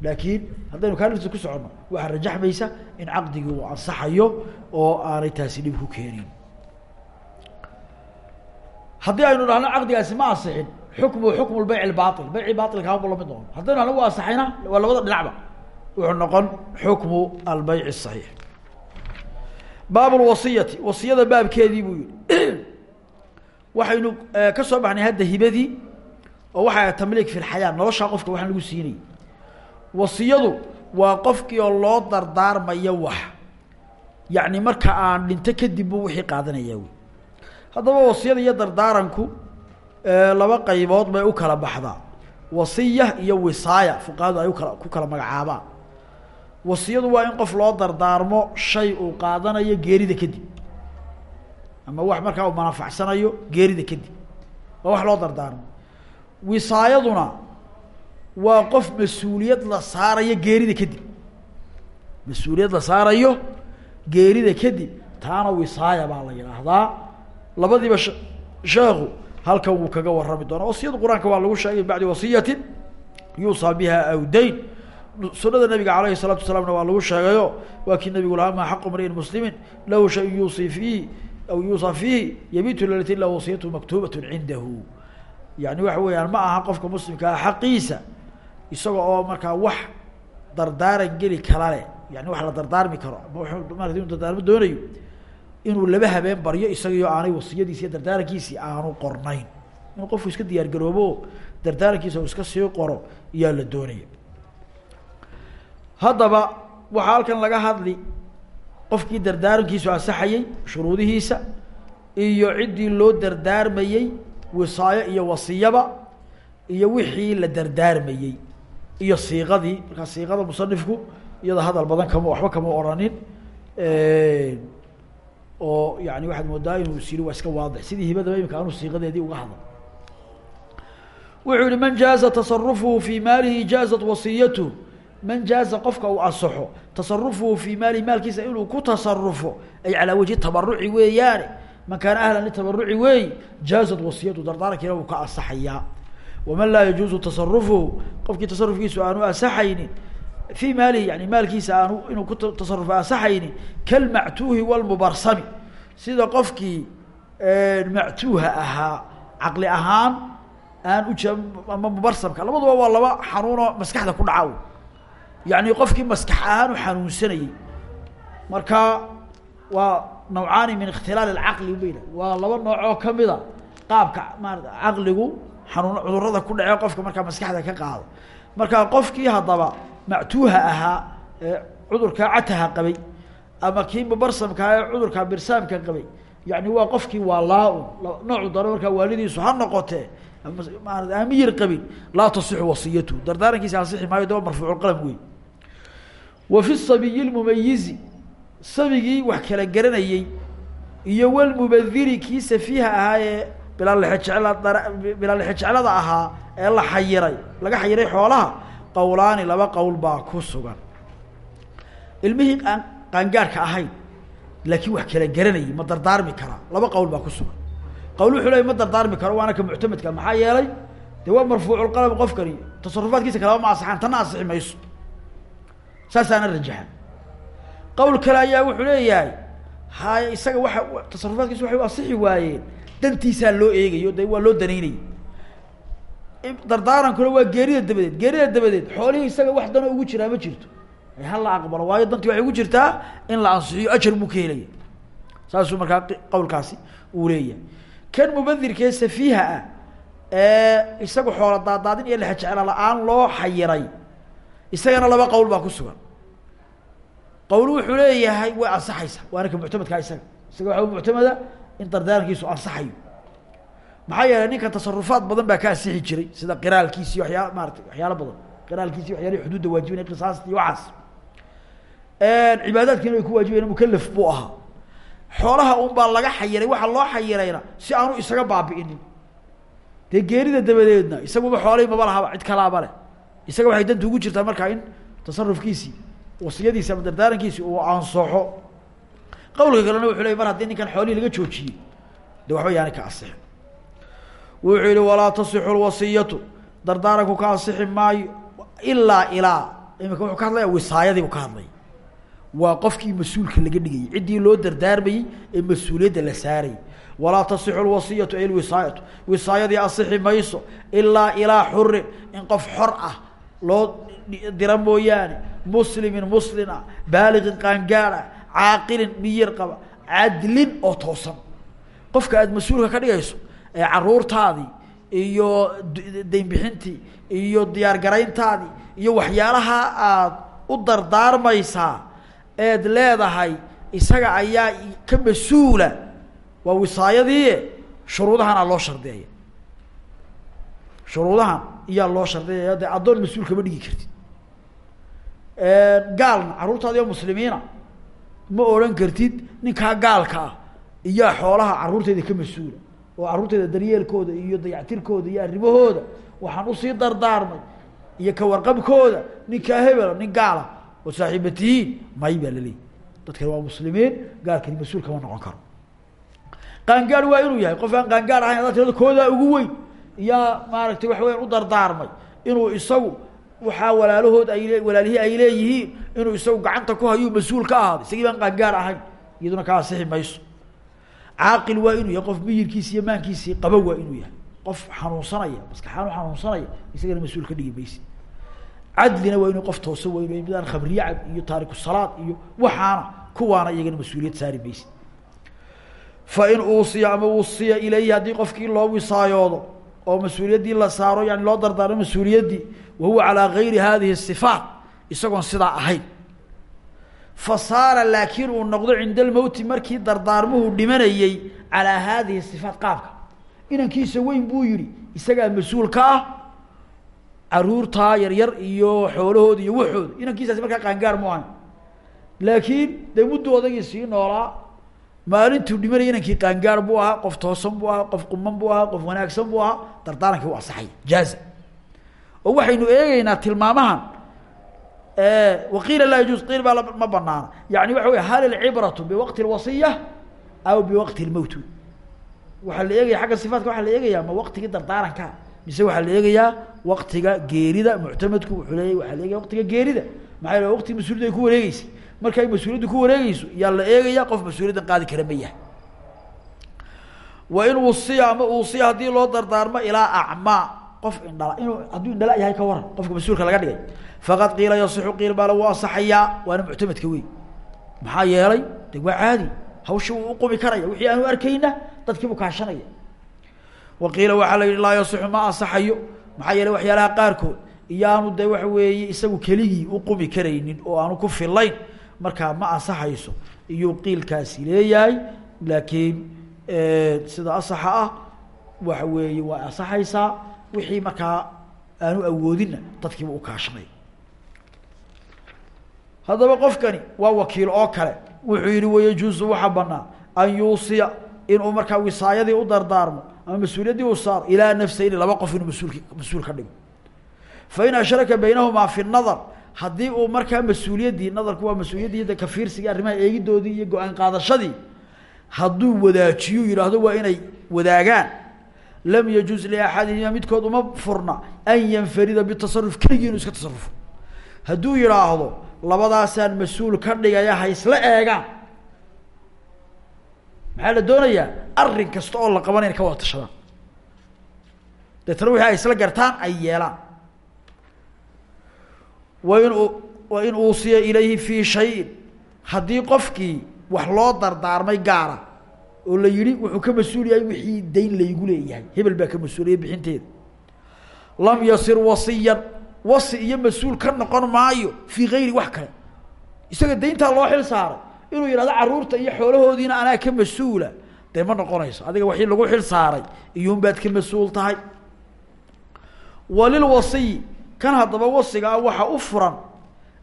[SPEAKER 1] laakiin haddaynu kaalisa ku soconno waxaa rajaxmaysa in caqdigii uu ansaxayo oo aanay taasi dhib ku keenin. Haddii aynu dhahno caqdigaasi ma asixin xukmu xukmu lbayc lbail bayci bailkaaba lamid noqon haddaynu dhahno wa asaxayna waa labada dhinacba wuxuu noqon xukmu albeyc الصaxiix baab lwasiyati wasiyada baabkeedii buu yihi waxaynu ka soo baxnay hadda hibadii oo waxay tamliik fi lxayaa noloshaa qofka waxaan lagu siinayay wasiyadu waa qofkii oo loo dardaarmayo wax yacni marka aan dhinto kadib buu wixii qaadanayaa wey haddaba wasiyada iyo dardaaranku laba qaybood bay u kala baxdaa. Wasiya iyo wisaaya fuqahadu ay u kala ku kala magacaabaan wasiyadu waa in qof loo dardaarmo shay uu qaadanayo geerida kadib. Ama wax markaa uu manafacsanayo geerida kadib. Waa wax loo dardaarmo. Wisaayaduna waa qof mas'uuliyad la saarayo geerida kadib. Mas'uuliyad la saarayo geerida kadib. Taana wisaaya baa la yidhaahdaa. Labadiiba sh sheekhu halkan wuu kaga warrami doonaa wasiyada qur'aanka waa lagu sheegay bacdi wasiyatin yuusaa biha aw dayn. Sunada nabiga alayhi الsalatu wasalaamna waa lagu sheegayo waa kii nabigu lahaa ma xaqu mriin muslimin lahu shay yuusi fiihi aw yuusaa fiihi yabitu lalati la wasiyatu maktubat cindahu. Yani waxa weeyaan ma aha qofka muslimkaa xaqiisa isaga oo markaa wax dardaaran geli kala leh. Yani wax la dardaarmi karo. Inu dardaarmo doonayo inuu laba habeen baryo isagio aanay wasiyadiisi iyo dardaarankiisii aanu qornayn. Inuu qofku iska diyaar garoobo dardaarankiisa uu iska sii qoro iyaa la doonaya. Haddaba waxaa halkan laga hadli qofkii dardaarankiisu ansaxayey shuruudihiisa iyo ciddii loo dardaarmayey wisaayo iyo wasiyaba iyo wixii la dardaarmayey iyo siiqadii. Markaa siiqada musanifku iyada hadal badan kama waxba kama oranin oo yani waxaad moodaa inuu siri waa iska waadix. Sidii hibadaba imika anuu siiqadeedii uga hadal. Wuxuu yihi man jaaza tasarufuhu fi maalihi jaazat wasiyatuh man jaaza qofka uu ansaxo tasarufuhu fii maalihi maalkiisa inuu ku tasarufo ay calaa wajhi tabaruci weeyaane. Man kaana ahlan litabaruci weey jaazat wasiyatu dardaarankiina uu ka ansaxayaa waman laa yajuuzu tasarufuhu qofkii tasarufkiisu aanu ansaxaynin fii maalihi yani maalkiisa aanu inuu ku tasarufo ansaxaynin kalmactuuhi walmubarsami sida qofkii mactuuha ahaa caqli ahaan aan uj ama mubarsamka labaduba waa laba xanuunoo maskaxda ku dhaca yani qofkii maskax ahaan u xanuunsanayey marka waa nawcaani min ikhtilaal اcaqli bayna waa laba nooc oo kamida qaabka maarata caqligu xanuun cudurrada ku dhace qofka markaa mactuuha ahaa ee cudurkaa cataha qabay ama kii mubarsamkaa ee cudurkaa birsaamka qabay. Yani waa qofkii waa laa-un noocu waalidiisu ha noqotee maarata aan miyir qabin laa tasixu wasiyatu. Dardaarankiisa ansixi maayo daba marfuuculqalam wey wa fi sabiyi lmumayizi sabigii wax kala garanayey iyo walmubadiri kii safiiha ahaa ee bilaa lexejecla bilaa lexejeclada ahaa ee la xayiray laga xayiray xoolaha qowlaani laba qowl baa ku sugan. Ilmihii qaan qaangaarhka laakiin wax kala garanayay ma dardaarmi karaa laba qowl baa ku sugan. Qawl wuxuu leey ma dardaarmi karo waana ka muctamadka maxaa yeelay de waa marfuuculqalam qofkani tasarufaadkiisa kaleba ma asaxaan tanna asixi mayso. Saasaana rajaxa qowl kale ayaa wuxuu leeyahay haya isaga waa tasarufaadkiisa waxay u waayeen dantiisaa loo eegayo de waa loo danaynayay dardaarankuna waa geerida dabadeed. Geerida dabadeed xoolihii isaga wax danoo ugu jiraa ma jirto. Hala aqbalo waayo dantii waxay ugu jirtaa in la ansixiyo ajar buu ka helaya saasuu markaa qowlkaasi uu leeyahay. Kan mubadirkee safiiha ah ee isaga xoola daadaadin iyo lexejecla la'aan loo xayiray isagana laba qowl baa ku sugan. Qowl wuxuu leeyahay way ansaxaysa. Waana ka muctamadkaa isaga. Isaga waxa muctamada in dardaarankiisu ansaxayo maxaa ninka tasarufaad badan baa ka ansixi jiray sida qiraalkiisi waxyaala maarata waxyaalo badan. Qiraalkiisi waxyaalihi xuduudda waajibinay qisaasti iyo waxaas. Cibaadaadkiina way ku waajibayen mukalaf buu ahaa. Xoolaha un baa laga xayiray waxaa loo xayirayna si aanu isaga baabi'inin. Dee geerida dabadeedna isaguba xoolihii maba lahaba cid kalaaba leh. Isaga waxay danta ugu jirtaa markaa in tasarufkiisii wasiyadiisi ama dardaarankiisi uu ansaxo qawlka kalena wuxuu ley mar haddii ninkan xoolihii laga joojiyey de waxba yaani ka asixin wuxuu yihi walaa tasixu lwasiyatu dardaaranku ka asixi maayo ilaa ilaa. Imika wuxuu ka hadlaya wisaayadiibuu ka hadlaya waa qofkii mas'uulka laga dhigayay ciddii loo dardaarmayey ee mas'uuliyadda la saarayay walaa tasixu lwasiyatu ay lwisaayatu wisaayadii asixi mayso ilaa ilaa xurin in qof xor ah loo dira mooyaane muslimin muslin ah baaliqin qaangaad ah caaqilin miyir qaba cadlin oo toosan. Qofka aada mas'uulka ka dhigayso caruurtaadii iyo daynbixintii iyo diyaargarayntaadii iyo waxyaalaha aada u dardaarmaysaa eed leedahay isaga ayaa ka mas'uula. Waa wisaayadii shuruudahanaa loo shardeeya shuruudahan iyaa loo shardeeyaya dee addoon mas'uul kama dhigi kartid. Gaalna carruurtaadi oo muslimiina ma odhan kartid ninkaa gaalka ah iyaa xoolaha carruurteyda ka mas'uula oo carruurteyda daryeelkooda iyo dayactirkooda iyo arrimahooda waxaan u sii dardaarmay. Iyo kawarqabkooda ninkaa hebela nin gaala oo saaxiiba tihiin may baa laleeyahy dadkani waa muslimiin gaalkani mas'uul kama noqon karo. Qaangaad waa inuu yahay qof aan qaangaad ahayn adaa koodaa ugu weyn iyaa maaragtay waxa weyaan u dardaarmay. Inuu isagu waxaa walaalahood ay walaalihii ay leeyihiin inuu isagu gacanta ku hayuu mas'uul ka ahaado isagii baan qaangaar ahayn iyaduna ka asixi mayso caaqil waa inuu yahay qof miyirkiisi iyo maankiisii qaba waa inuu yahay. Qof xanuunsanaya maskaxaan xanuunsanaya isagana mas'uul ka dhigi maysid cadlina waa inuu qof toosan waa inu mid aan khamriyacab iyo taariku salaad iyo waxaana kuwaana iyagana mas'uuliyad saari maysid fa in uusiya ama wusiya ilayhi haddii qofkii loo wisaayoodo oo mas'uuliyaddii la saaro yani loo dardaarmo mas'uuliyaddii wa huwa calaa gayri hadihi sifaat isagoon sidaa ahayn fa saara laakiin uu noqdo cinda almowti markii dardaarmuhu dhimanayey calaa haadihi sifaat qaabka. Inankiisa weyn buu yihi isagaa mas'uul ka ah caruurtaa yaryar iyo xoolahooda iyo waxooda inankiisaasi markaa qaangaar mu ahayn laakiin dee mudduu odagii sii noolaa maalintuu dhimanaya inankii qaangaar buu ahaa qof toosan buu ahaa qof quman buu ahaa qof wanaagsan buu ahaa dardaarankii u asaxay jaaza. Oo waxaynu eegeynaa tilmaamahan waqiila laa yajuuz qiil baa ma banaana. Yani waxa wey hal ilcibratu biwaqti lwasiya aw biwaqti lmowt waxaa la eegaya xagga sifaatka waxaa la eegayaa ma waqtigii dardaaranka mise waxaa la eegayaa waqtiga geerida muctamadku wuxuu leeya waxaa la eegaya waqtiga geerida. Maxaa yele waqti mas'uuliyad ay ku wareegeysay markay mas'uuliyaddu ku wareegeyso yaa la eegaya qof mas'uuliyaddan qaadi kara ma yahay. Wa in wusiya ama uusiya haddii loo dardaarmo ilaa acmaa qof indhala inuu hadduu indhala yahay ka waran qofka mas'uulka laga dhigay faqad qiila yasixu qiil baa lagu asaxayaa waana muctamadka wey maxaa yeelay de waa caadi hawshi wuu uqumi karaya wixii aanu arkayna dadkiibuu kaashanaya. Wa qiila waxaa la yihi laa yasixu ma asaxayo maxaa yeelay waxyaalaha qaarkood iyaanu de waxa weeye isagu keligii uqumi karaynin oo aanu ku filayn markaa ma ansaxayso. Iyuu qiilkaasi leeyahay laakiin sida asaxa ah waxa weeye waa ansaxaysaa wixii markaa aanu awoodinna dadkiiba ukaashanay haddaba qofkani waa wakiil oo kale wuxuu yihi wayajuusu waxaa banaan an yuusiya inuu markaa wisaayadii u dardaarmo ama mas'uuliyaddii u saaro ilaa nafsayni laba qof inuu mas'uulki mas'uul ka dhigo. Fain ashraka baynahumaa fi nadar haddii uu markaa mas'uuliyaddii nadarku waa mas'uuliyaddii da kafiirsigii arrimaha eegidoodii iyo go'aan qaadashadii hadduu wadaajiyo yidhaahdo waa inay wadaagaan lam yajuuz liaxadihima midkood uma furna an yanfarida bitasaruf keligii inuu iska tasarufo hadduu yidhaahdo labadaasaan mas'uul ka dhigaya ha isla eegaan maxaa la doonayaa? Arrin kasta oo la qabanay inay ka wada tashadaan. Deetana wixii ay isla gartaan ay yeelaan. Wain wain uusiya ilayhi fii shayin. Haddii qofkii wax loo dardaarmay gaara oo la yihi wuxuu ka mas'uul yahay wixii dayn laygu leeyahay. Hebel baa ka mas'uulaya bixinteeda. Lam yasir wasiyan wasi iyo mas'uul ka noqon maayo fii gayri wax kale. Isaga dayntaa loo xil saaray. Inuu yidhahdo carruurta iyo xoolahoodiina anaa ka mas'uula. Dee ma noqonayso. Adiga waxii lagu xil saaray. Iyuunbaad ka mas'uul tahay. Walilwasiyi kan haddaba wasiga ah waxa u furan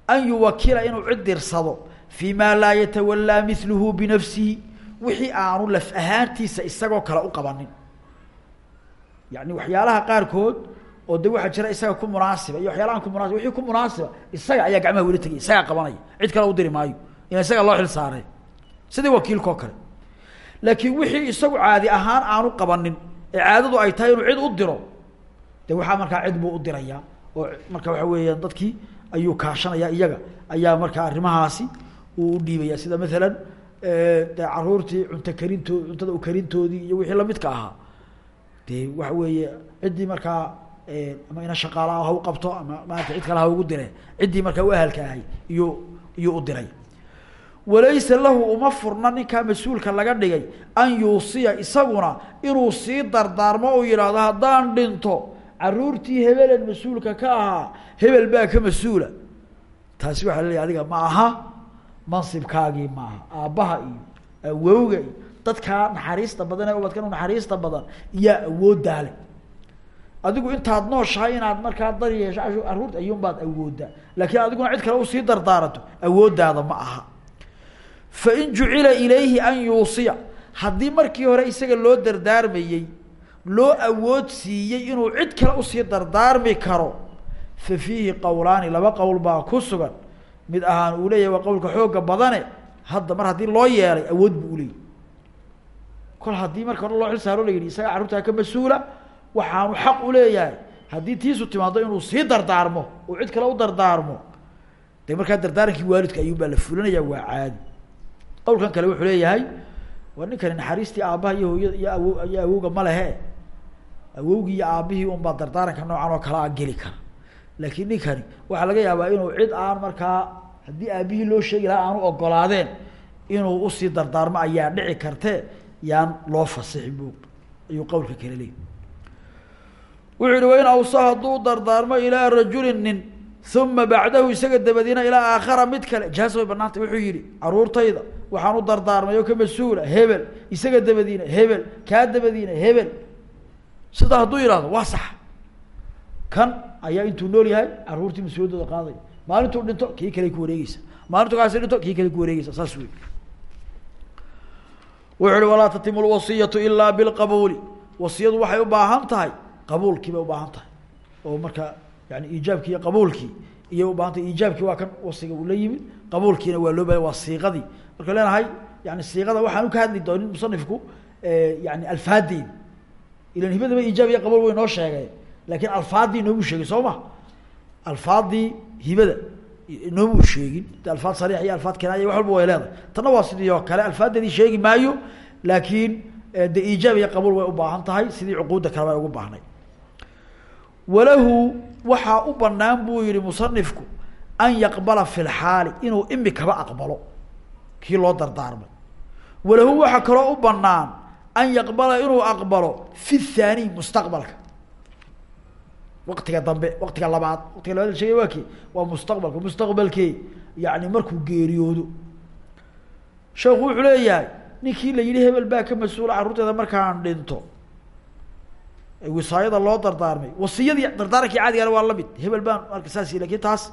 [SPEAKER 1] an yuwakila inuu cid dirsado fii maa laa yatawallaa miluhu binafsihi. Wixii aanu laf ahaantiisa isagoo kale u qabanin. Yani waxyaalaha qaarkood oo de waxaa jira isaga ku munaasiba iyo waxyaalahan ku munasib wixii ku munaasiba isaga ayaa gacmaha weli tegay isagaa qabanaya cid kale u diri maayo in isaga loo xil saaree sidii wakiilka oo kale. Laakiin wixii isagu caadi ahaan aanu qabanin ee caadadu ay tahay inuu cid u diro de waxaa markaa cid buu u dirayaa oo marka waxa weeyaan dadkii ayuu kaashanaya iyaga ayaa markaa arrimahaasi uu u dhiibaya. Sida maalan de caruurtii cunto karintoo cuntada ukarintoodii iyo wixii lamidka ahaa de waxa weeye ciddii markaa ama ina shaqaalaha ha u qabto ama maarata cid kale ha ugu dire ciddii markaa u ahalka ahay iyuu iyuu u diray. Walaysa lahu uma furna ninkaa mas'uulka laga dhigay an yuusiya isaguna inuu sii dardaarmo uu yidhaahdo haddaan dhinto caruurtii hebelan mas'uulka ka ahaa hebel baa ka mas'uula. Taasi waxaa laleeyahy adiga ma aha mansibkaagii ma aha aabbaha iyo awowga iyo dadkaa naxariista badan ee ubadkan u naxariista badan iyaa awooddaale adigu intaad nooshahay inaad markaa dar yeesho carruurta ayuunbaad awoodaa. Laakiin adiguna cid kale u sii dardaarato awooddaada ma aha. Fain jucila ilayhi an yuusiya. Haddii markii hore isaga loo dardaarmayey loo awood siiyey inuu cid kale u sii dardaarmi karo fa fiihi qowlaani laba qowl baa ku sugan. Mid ahaan uu leeyahay waa qowlka xooga badane hadda mar haddii loo yeelay awood buu uleeyahy kol haddii marka hore loo xil saaro la yidhi isaga carruurtaa ka mas'uula waxaanu xaq uleeyahay haddii tiisu timaado inuu sii dardaarmo oo cid kale u dardaarmo de markaa dardaarankii waalidka ayuun baa la fulinaya waa caadi. Qowlkan kale wuxuu leeyahay waa ninkani naxariistii aabbaha iyo hooyada iyo awo iyo awowga ma lehe awowgii iyo aabbihii unbaa dardaaranka noocan oo kale a geli kara. Laakiin ninkani waxaa laga yaabaa inuu cid aan markaa haddii aabbihii loo sheegi lahaa aanu ogolaadeen inuu u sii dardaarmo ayaa dhici kartee yaan loo fasixin bu ayuu qowlka kale leeyahy wuxuu yihi wain hadduu dardaarmo ilaa rajulin nin uma bacdahu isaga dabadiina ilaa aakhara mid kale. Jaas way banaantay wuxuu yihi caruurtayda waxaan u dardaarmay oo ka mas'uula hebel isaga dabadiina hebel kaa dabadiina hebel. Sidaa hadduu yihahdo waa sax. Kan ayaa intuu nool yahay caruurtii mas'uuliyaddooda qaadaya. Maalintuu dhinto kii kale ku wareegeysa maalintu kaasi dhinto kii kale ku wareegeysa saas wey wuxu uhi walaa tatimu lwasiyatu ilaa bilqabuuli wasiyadu waxay u baahan tahay qabuulkii bay ubaahan tahay. Oo marka yani iijaabkii iyo qabuulkii iyay ubaahan tahay. Iijaabkii waa kan wasiga uu la yimid qabuulkiina waa loo bahay waa siiqadii marka leenahay yani siiqada waxaanu ka hadli doonin musanifku yani alfaadeedi ilan hibadaba iijaab iyo qabuul way noo sheegay laakiin alfaadii noomu sheegay soo ma? Alfaadii hibada noomu sheegin. Alfaad sariix iyo alfaad kinaaya wax walba way leedahay. Tanna waa sidii oo kale alfaadeedii sheegi maayo laakiin de iijaab iyo qabuul way ubaahan tahay. Sidii cuquudda kale bay ugu baahnay walahu waxaa u banaan buu yihi musanifku an yaqbala fi lxaali inuu imikaba aqbalo. Kii loo dardaarmay walahu waxaa kaloo u banaan an yaqbala inuu aqbalo fi thaani mustaqbalka. Waqtiga dambe waqtiga labaad waqtiga labaad la sheegay waa kii? Waa mustaqbalka mustaqbalkee yani markuu geeriyoodo. Sheekhu wuxuu leeyahay ninkii la yihi hebel baa ka mas'uula carruurteeda markaan dhinto wisaayada loo dardaarmay. Wasiyadii dardaarankii caadigana waa la mid hebel baan marka saas laakiin taas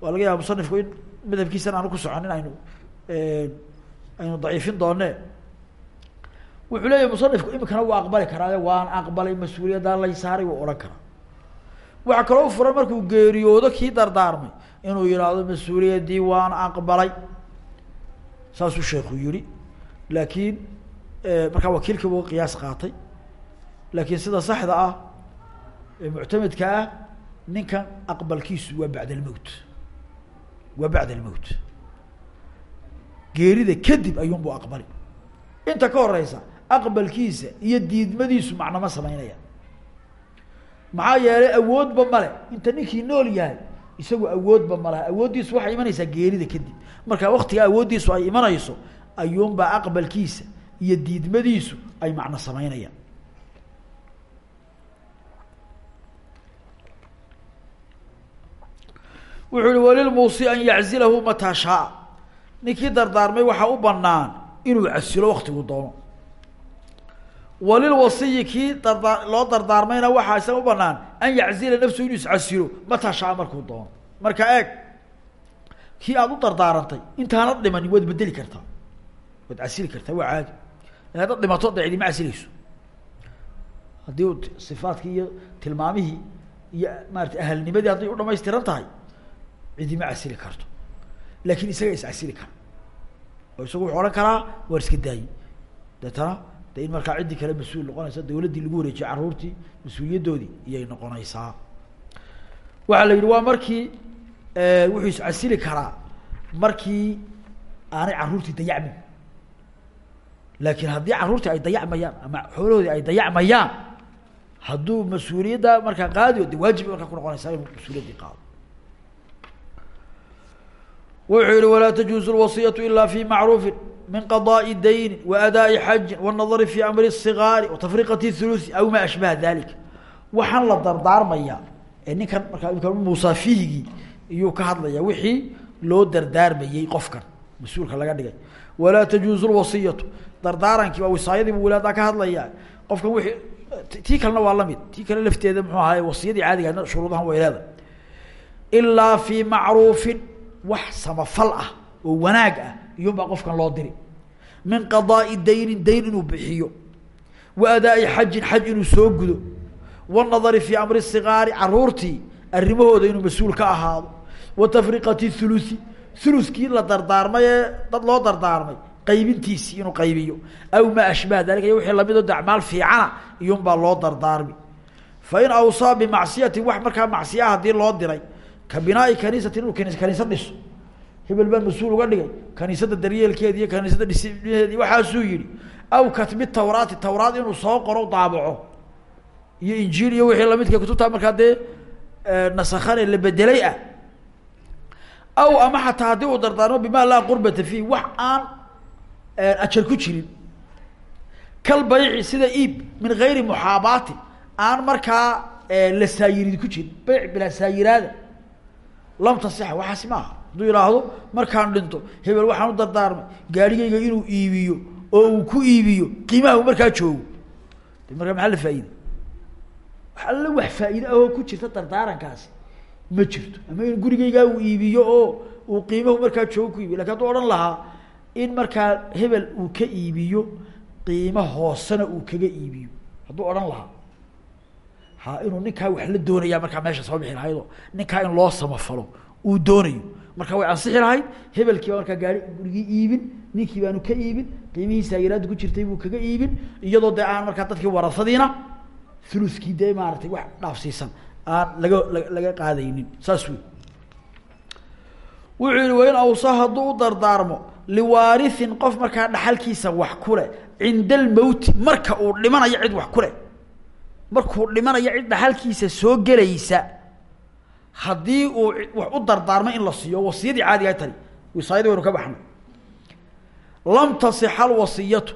[SPEAKER 1] waa laga yaaba musanifku in madhabkiisan aanu ku soconin aynu aynu daciifin doone wuxuu leeyahy musanifku imikana waa aqbali karaaye waan aqbalay mas'uuliyaddaa lay saaray wuu odhan karaa. Waxaa kaloo furan markuu geeriyoodo kii dardaarmay inuu yidhaahdo mas'uuliyaddii waan aqbalay. Saasuu sheekhu yihi laakiin markaa wakiilkii buu qiyaas qaatay laakiin sida saxda ah ee muctamedka ah ninkan aqbalkiisu waa bacd almowt waa bacd almowt geerida kadib ayuunbu aqbali inta ka horeysa aqbalkiisa iyo diidmadiisu macnama sameynaya maxaa yeelay awoodba male inta ninkii nool yahay isagu awoodba malaha awooddiisu waxay imanaysaa geerida kadib. Marka waktiga awooddiisu ay imanayso ayuunbaa aqbalkiisa iyo diidmadiisu ay macno sameynayaan wuxuu ihi walilmuusi an yaczilahu mataa shaaa ninkii dardaarmay waxaa u banaan inuu casilo waktigu doono. Walilwasiyi kii loo dardaarmayna waxaa isaga u banaan an yaczila nafsu inuu iscasilo mataa shaa markuu doono. Marka eeg kii aada u dardaarantay intaanad dhimanin waad bedeli kartaa. Waad casili kartaa waa caadi. Haddaad dhimato de cidima casilayso haddii u sifaadkii iyo tilmaamihii iyo maarata ahalnimadii hadday u dhamaystiran tahay cidima casili karto. Laakin isaga is casili kara oo isagu wuxuu odhan karaa waar iska daayi. Deetana de in markaa ciddii kale mas'uul noqonaysa dawladdii lagu wareejiyay carruurtii mas'uuliyaddoodii iyay noqonaysaa. Waxaa la yidhi waa markii wuxuu iscasili karaa markii aanay carruurtii dayacmin. Laakiin haddii carruurtii ay dayacmayaan ama xoolahoodii ay dayacmayaan hadduu mas'uuliyadda markaa qaadi de waajib bay markaa ku noqonaysaa inuu mas'uuliyaddii qaado wuxuu yihi walaa tajuuzu lwasiyatu ila fi macruufin min qadaءi dayni waadaaءi xajin wالnadari fi amri الصigaari watafriqati thuluثi aw ma ashbaha dalika waxaan la dardaarmaya ee ninkan markaa imka musaafihigii iyuu ka hadlaya wixii loo dardaarmayey qofkan mas-uulka laga dhigay walaa tajuuzu lwasiyatu dardaarankii waa wisaayadii bu wilaadaa ka hadlaya qofkan wii tii kalena waa lamid tii kale lafteeda muxuu ahaay wasiyadii caadiga shuruudahan way leeda ilaa fi macruufin wax samafal ah oo wanaag ah iyun baa qofkan loo diri. Min qadaai daynin dayn inuu bixiyo. Wa adaa'i xajin xaj inuu soo gudo. Wanadari fi amri sigaari caruurtii arrimahooda inuu mas'uul ka ahaado. Wa tafriqati thuluthi thuluskii la dardaarmay ee dad loo dardaarmay qaybintiisii inuu qaybiyo. Aw maa ashbaha dalika iyo wixii la mid o de acmaal fiicana iyun baa loo dardaarmi. Fain awsaa bimacsiyatin wax markaa macsiyaa haddii loo diray ka binaai kaniisatin inuu kaniisad dhiso. Hebel baan mas'uul uga dhigay. Kaniisadda daryeelkeedi iyo kaniisadda dhismaheedi waxaasuu yihi aw katbi tawraati tawraad inuu soo qoro daabaco. Iyo injiil iyo wixii lamidka kutubtaa markaa dee nasakane la bedelay ah. Aw ama xataa haddii uu dardaarmo bima laa qurbata fiih wax aan ajar ku jirin. Kal bayci sida iib min gayri muxaabaati aan markaa la saayirid ku jirin. Bayc bilaa saayiraada lam tasixa waxaasi maaha. Hadduu yidhaahdo markaan dhinto hebel waxaan u dardaarmay. Gaarigayga inuu iibiyo oo uu ku iibiyo qiimaha uu markaa joogo. De markaa maxaa la faa'iida wax alla wax faa'iide ahoo ku jirta dardaarankaasi. Ma jirto. Ama in gurigaygaa uu iibiyo oo uu qiimahu markaa joogo ku iibiyo. Lakin hadduu odhan lahaa in markaa hebel uu ka iibiyo qiimo hoosena uu kaga iibiyo. Hadduu odhan lahaa ha inuu ninkaa wax la doonaya markaa meesha soo bixi lahayd oo ninkaa in loo samafalo uu doonayo. Marka way ansixi lahayd hebelkii baa markaa gaari gurigii iibin ninkii baanu ka iibin qiimihii saayiraadda ku jirtay buu kaga iibin iyadoo dee aan markaa dadkii warasadiina thuluskii dee maaratay wax dhaafsiisan aan laga laga qaadaynin. Saas wey wuxuu yihi wain awsa hadduu u dardaarmo liwaarihin qof markaa dhaxalkiisa wax ku leh cinda almowti marka uu dhimanayo cid wax ku leh markuu dhimanayo cid dhaxalkiisa soo gelaysa haddii uu wax u dardaarmay in la siiyo wasiyadii caadiga tani wisaayadii waynu ka baxnay. Lam tasixa alwasiyatu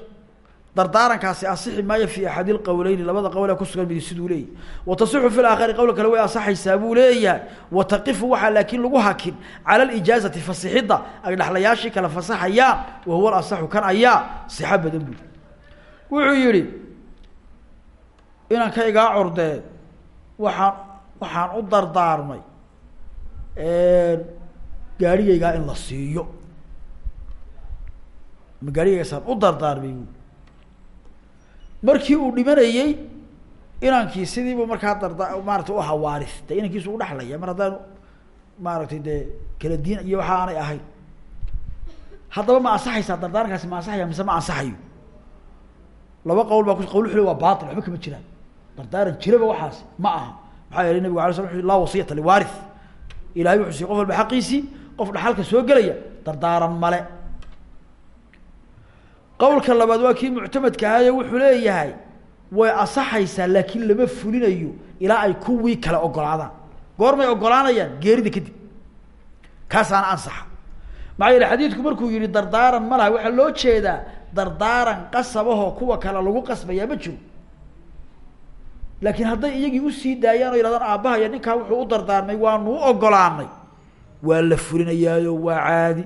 [SPEAKER 1] dardaarankaasi asixi maayo fi axadi lqowleyni labada qowle kusugan midi siduu leeyahy wa tasixu fi laakhari qowl kale way asaxaysaa buu leeyahay. Wa taqifu waxaa laakiin lagu hakin cala alijaazati fasixidda. Ay dhexlayaashii kala fasaxayaan wa huwa alasaxu kan ayaa sixa wuxuu yihi inaan ka igaa cordeen waxaan waxaan u dardaarmay gaarigaygaa in la siiyo. Ma gaarigaygaasaan u dardaarmay? Markii uu dhimanayey inankii sidiibu markaa darda maarata u ahaa waaris de inankiisu u dhexlaya mar haddaan maaragtay dee kala diin iyo waxa aanay ahayn. Haddaba ma ansaxaysaa dardaarankaasi ma ansaxaya mise ma ansaxayo? Laba qowl baa ku qawl xuli waa bail waxba kama jiraan dardaaran jiraba waxaas ma aha. Maxaa yeelay nabigu ala sla u laa wasiyata liwaari ilahay wuxuu siy qof walba qof dhaxalka soo gelaya dardaaran male. Qowlka labaad waa kii muctamadka ahaaye wuxuu leeyahay way asaxaysaa laakiin lama fulinayo ilaa ay kuwii kale ogolaadaan. Goormay ogolaanayaan geerida kadib. Kaasaana ansaxa. Maxaa yeele xadiidku markuu yihi dardaaran ma laha waxaa loo jeedaa dardaaran qasabahoo kuwa kale lagu qasbayaa ma jiro laakiin hadday iyagii u sii daayaan oo yihahdaan aabbahaya ninkaa wuxuu u dardaarmay waanu u ogolaanay waa la fulinayaayo waa caadi.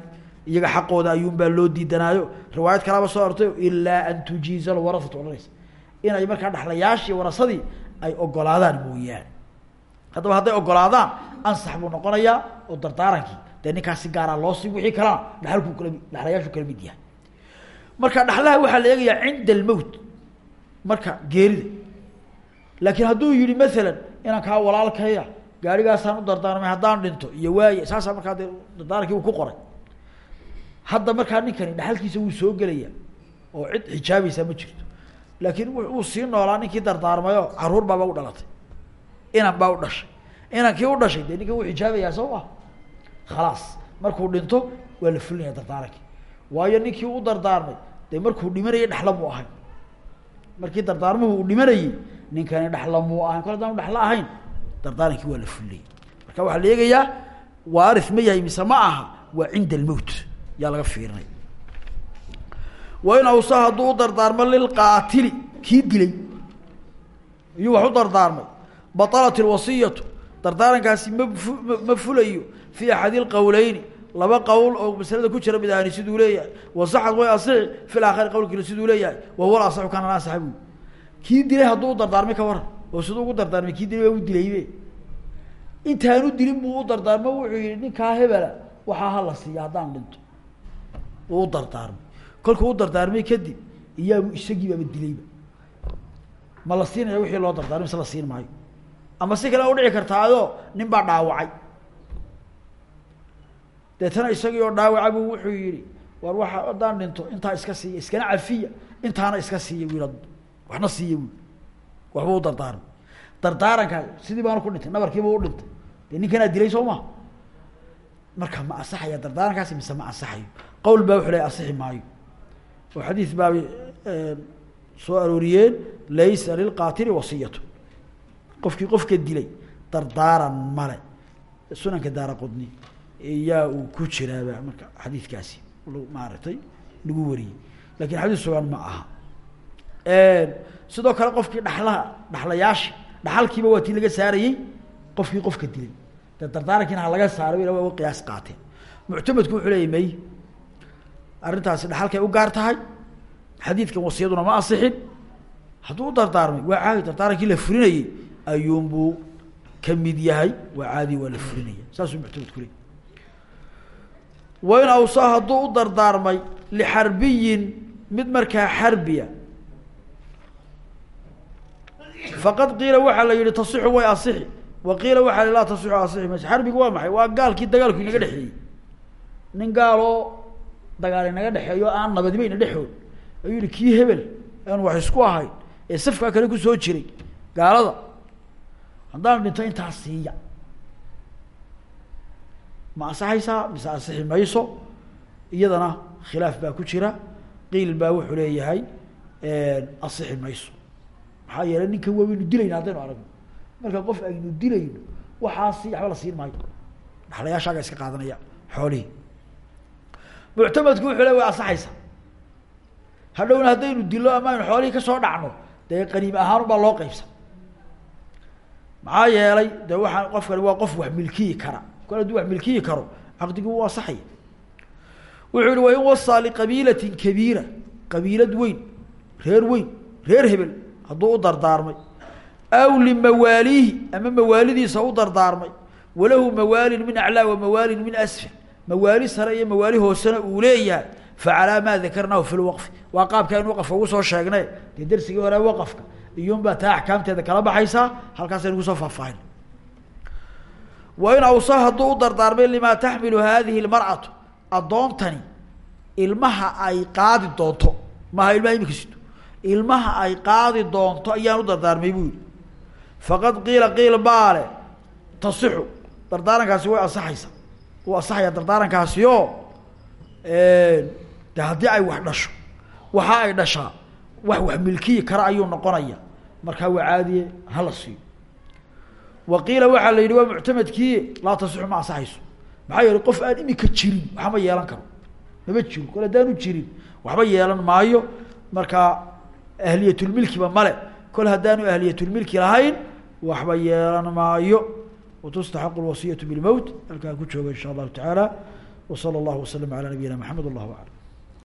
[SPEAKER 1] Iyaga xaqooda ayuunbaa loo diidanaayo. Riwaayad kalaaba soo artay ilaa an tujiiza alwarasatu odhanaysa inay markaa dhexlayaashii warasadii ay ogolaadaan mooyaane. Haddaba hadday ogolaadaan ansax buu noqonayaa oo dardaarankii. Dee ninkaas si gaaraa loo sii wixii kalena dhaxalkuu kala mi dhexlayaashuu kala mid yahay. Marka dhexlaha waxaa la eegayaa cinda almowt. Marka geerida laakiin hadduu yihi maalan inaan kaa walaalkaya gaarigaasaan u dardaarmay haddaan dhinto iyo waaye saasaa markaa dee dardaarankii uu ku qoray. Hadda markaa ninkani dhaxalkiisa wuu soo gelaya oo cid xijaabaysaa ma jirto. Laakiin uu sii noolaa ninkii dardaarmayo carruur baaba u dhalatay. Inan baa u dhashay. Inankii u dhashay dee ninkan wuu xijaabayaa soo ma khalaas markuu dhinto waa la fulinaya dardaarankii waayo ninkii u dardaarmay dee markuu dhimanayay dhexla muu ahayn markii dardaarmuhu uu dhimanayey ninkani dhexla muu ahayn kol hadaan dhexla ahayn dardaarankii waa la fulinayay marka waxaa la eegayaa ma yahay mise ma aha waa cinda almowt yaa laga fiirinay. Wa in awsa hadduu dardaarmo lilqaatili kii dilay iyuu wax u dardaarmay. Batalat ilwasiyatu dardaarankaasi ma ma fulayo fii axadi lqowleyni laba qowl oo masalada ku jira mid ahani siduu leeyahay. Wasaxad way asixi fi laakhari qowlkiina siduu leeyahay. Wa huwa asaxu kana asaxa buy kii dilay hadduu u dardaarmay ka waran? Oo siduu ugu dardaarmay kii dilay waa u dilaybe? Intaanu dilin buu u dardaarmo wuxuu yihi ninkaa hebela waxaa hala siiya haddaan dhinto. Uu u dardaarmay. Kolkuu u dardaarmay kadib iyaabu isagii baaba dilayba. Ma la siinaya wixii loo dardaarmay mise la siin maayo. Ama si kale udhici kartaayoo nin baa dhaawacay. Deetana isagii oo dhaawaca buu wuxuu yihi war waxa haddaan dhinto intaa iska siiya iskana cafiya intaana iska siiya wiil waxna siiya wiil waxba u dardaarmay dardaarankaa sidii baanu ku dhintay nabarkiiba u dhintay. Dee ninkanaa dilay soo ma marka ma asaxaya dardaarankaasi mise ma asaxayo qowl baa wuxu ley asixi maayo. Oo xadiis baabay soo arooriyeen laysa lilqaatili wasiyatu qofkii qofka dilay dardaaran male sunanka daara qudni yaa uu ku jiraaba marka xadiidkaasi maaragtay lagu wariyey. Lakin xadiis sugan ma aha sidoo kale qofkii dhaxlaha dhaxlayaasha dhaxalkiiba waa tii laga saarayey qofkii qofka dilay de dardaarankiina ha laga saaray wa wa qiyaas qaateen. Muctamadku wuxuu leeyay may arrintaasi dhaxalkay u gaar tahay. Xadiidkan wasiyaduna ma asixin. Hadduu u dardaarmay waa caadi dardaarankii la furinayey ayuunbuu ka mid yahay waa caadi waa la furinaya saasuu muctamadku leeyay wain awsaa hadduu u dardaarmay lixarbiyin mid markaa xarbiya faqad qiila waxaa la yihi tasixu way asixi. Wa qiila waxaa la tasixu asixi. Mayso xarbigu waa maxay? Waa gaalkii dagaalku inaga dhexeeyey. Nin gaaloo dagaal inaga dhexeeyo aan nabadiba ina ayuu yihi kii hebel aan wax isku ahayn ee safkaa kale ku soo jiray gaalada haddaan dhinto intaas siiya. Ma asaxaysaa mise asixi mayso? Iyadana khilaaf baa ku jira. Qiil baa wuxuu leeyahay asixi mayso maxaa yeelay ninkan waa waynu dilayna haddaynu aragno. Marka qof aynu dilayno waxaasi waxba la siin maayo. Dhaxlayaashaaga iska qaadanaya xoolihii muctamadku wuxuu le way asaxaysa hadhowna haddaynu dilo ama aynu xoolihii ka soo dhacno dee qaniim ahaan ubaa loo qeybsan maxaa yeelay de waxaa qofkani waa qof wax milkiyi kara. Kol hadduu wax milkiyi karo caqdigii wuu asaxaya wuxuu yihi wain wasaa liqabiilatin kabiira qabiilad weyn reer weyn reer hebel hadduu u dardaarmay. Aw limawaaliihi ama mawaalidiisa u dardaarmay. Walahu mawaalin min aclaa wa mawaalin min asfal mawaali sare iyo mawaali hoosena uu leeyahay. Facalaa maa dakarnaahu fi lwaqfi waa qaabka aynu waqafka ugu soo sheegnay. Dee darsigii hore waqafka iyuunbaa taa axkaamteeda kala baxaysaa halkaasaynu ku soo faahfaahin. Wain awsaa hadduu u dardaarmay limaa taxmilu hadihi lmar'atu addoontani ilmaha ay qaadi doonto. Maaha ilmaha imika ilmaha ay qaadi doonto ayaan u dardaarmay buu faqad qiila qiil baale tasixu dardaarankaasi way asaxaysa wuu asaxaya dardaarankaasi o de haddii ay wax dhasho waxa ay dhashaa wax wax milkiyi kara ayuu noqonaya markaa waa caadiye hala siiyo. Wa waxaa la yidhi waa muctamadkii laa tasixu ma asaxayso maxaa yeelay qof aan imika jirin waxma yeelan karo. Mama jiro kol haddaanu jirin waxba yeelan maayo. Markaa ahliyatulmilkiba male. Kol haddaanu ahliyatulmilki lahayn waxba yeelan maayo. Watustaxaqu lwasiyatu bilmowt halkaa ku jooga insha allahu tacaala wa sala allahu wasalam ala nabiyina maxamed wallahu aclam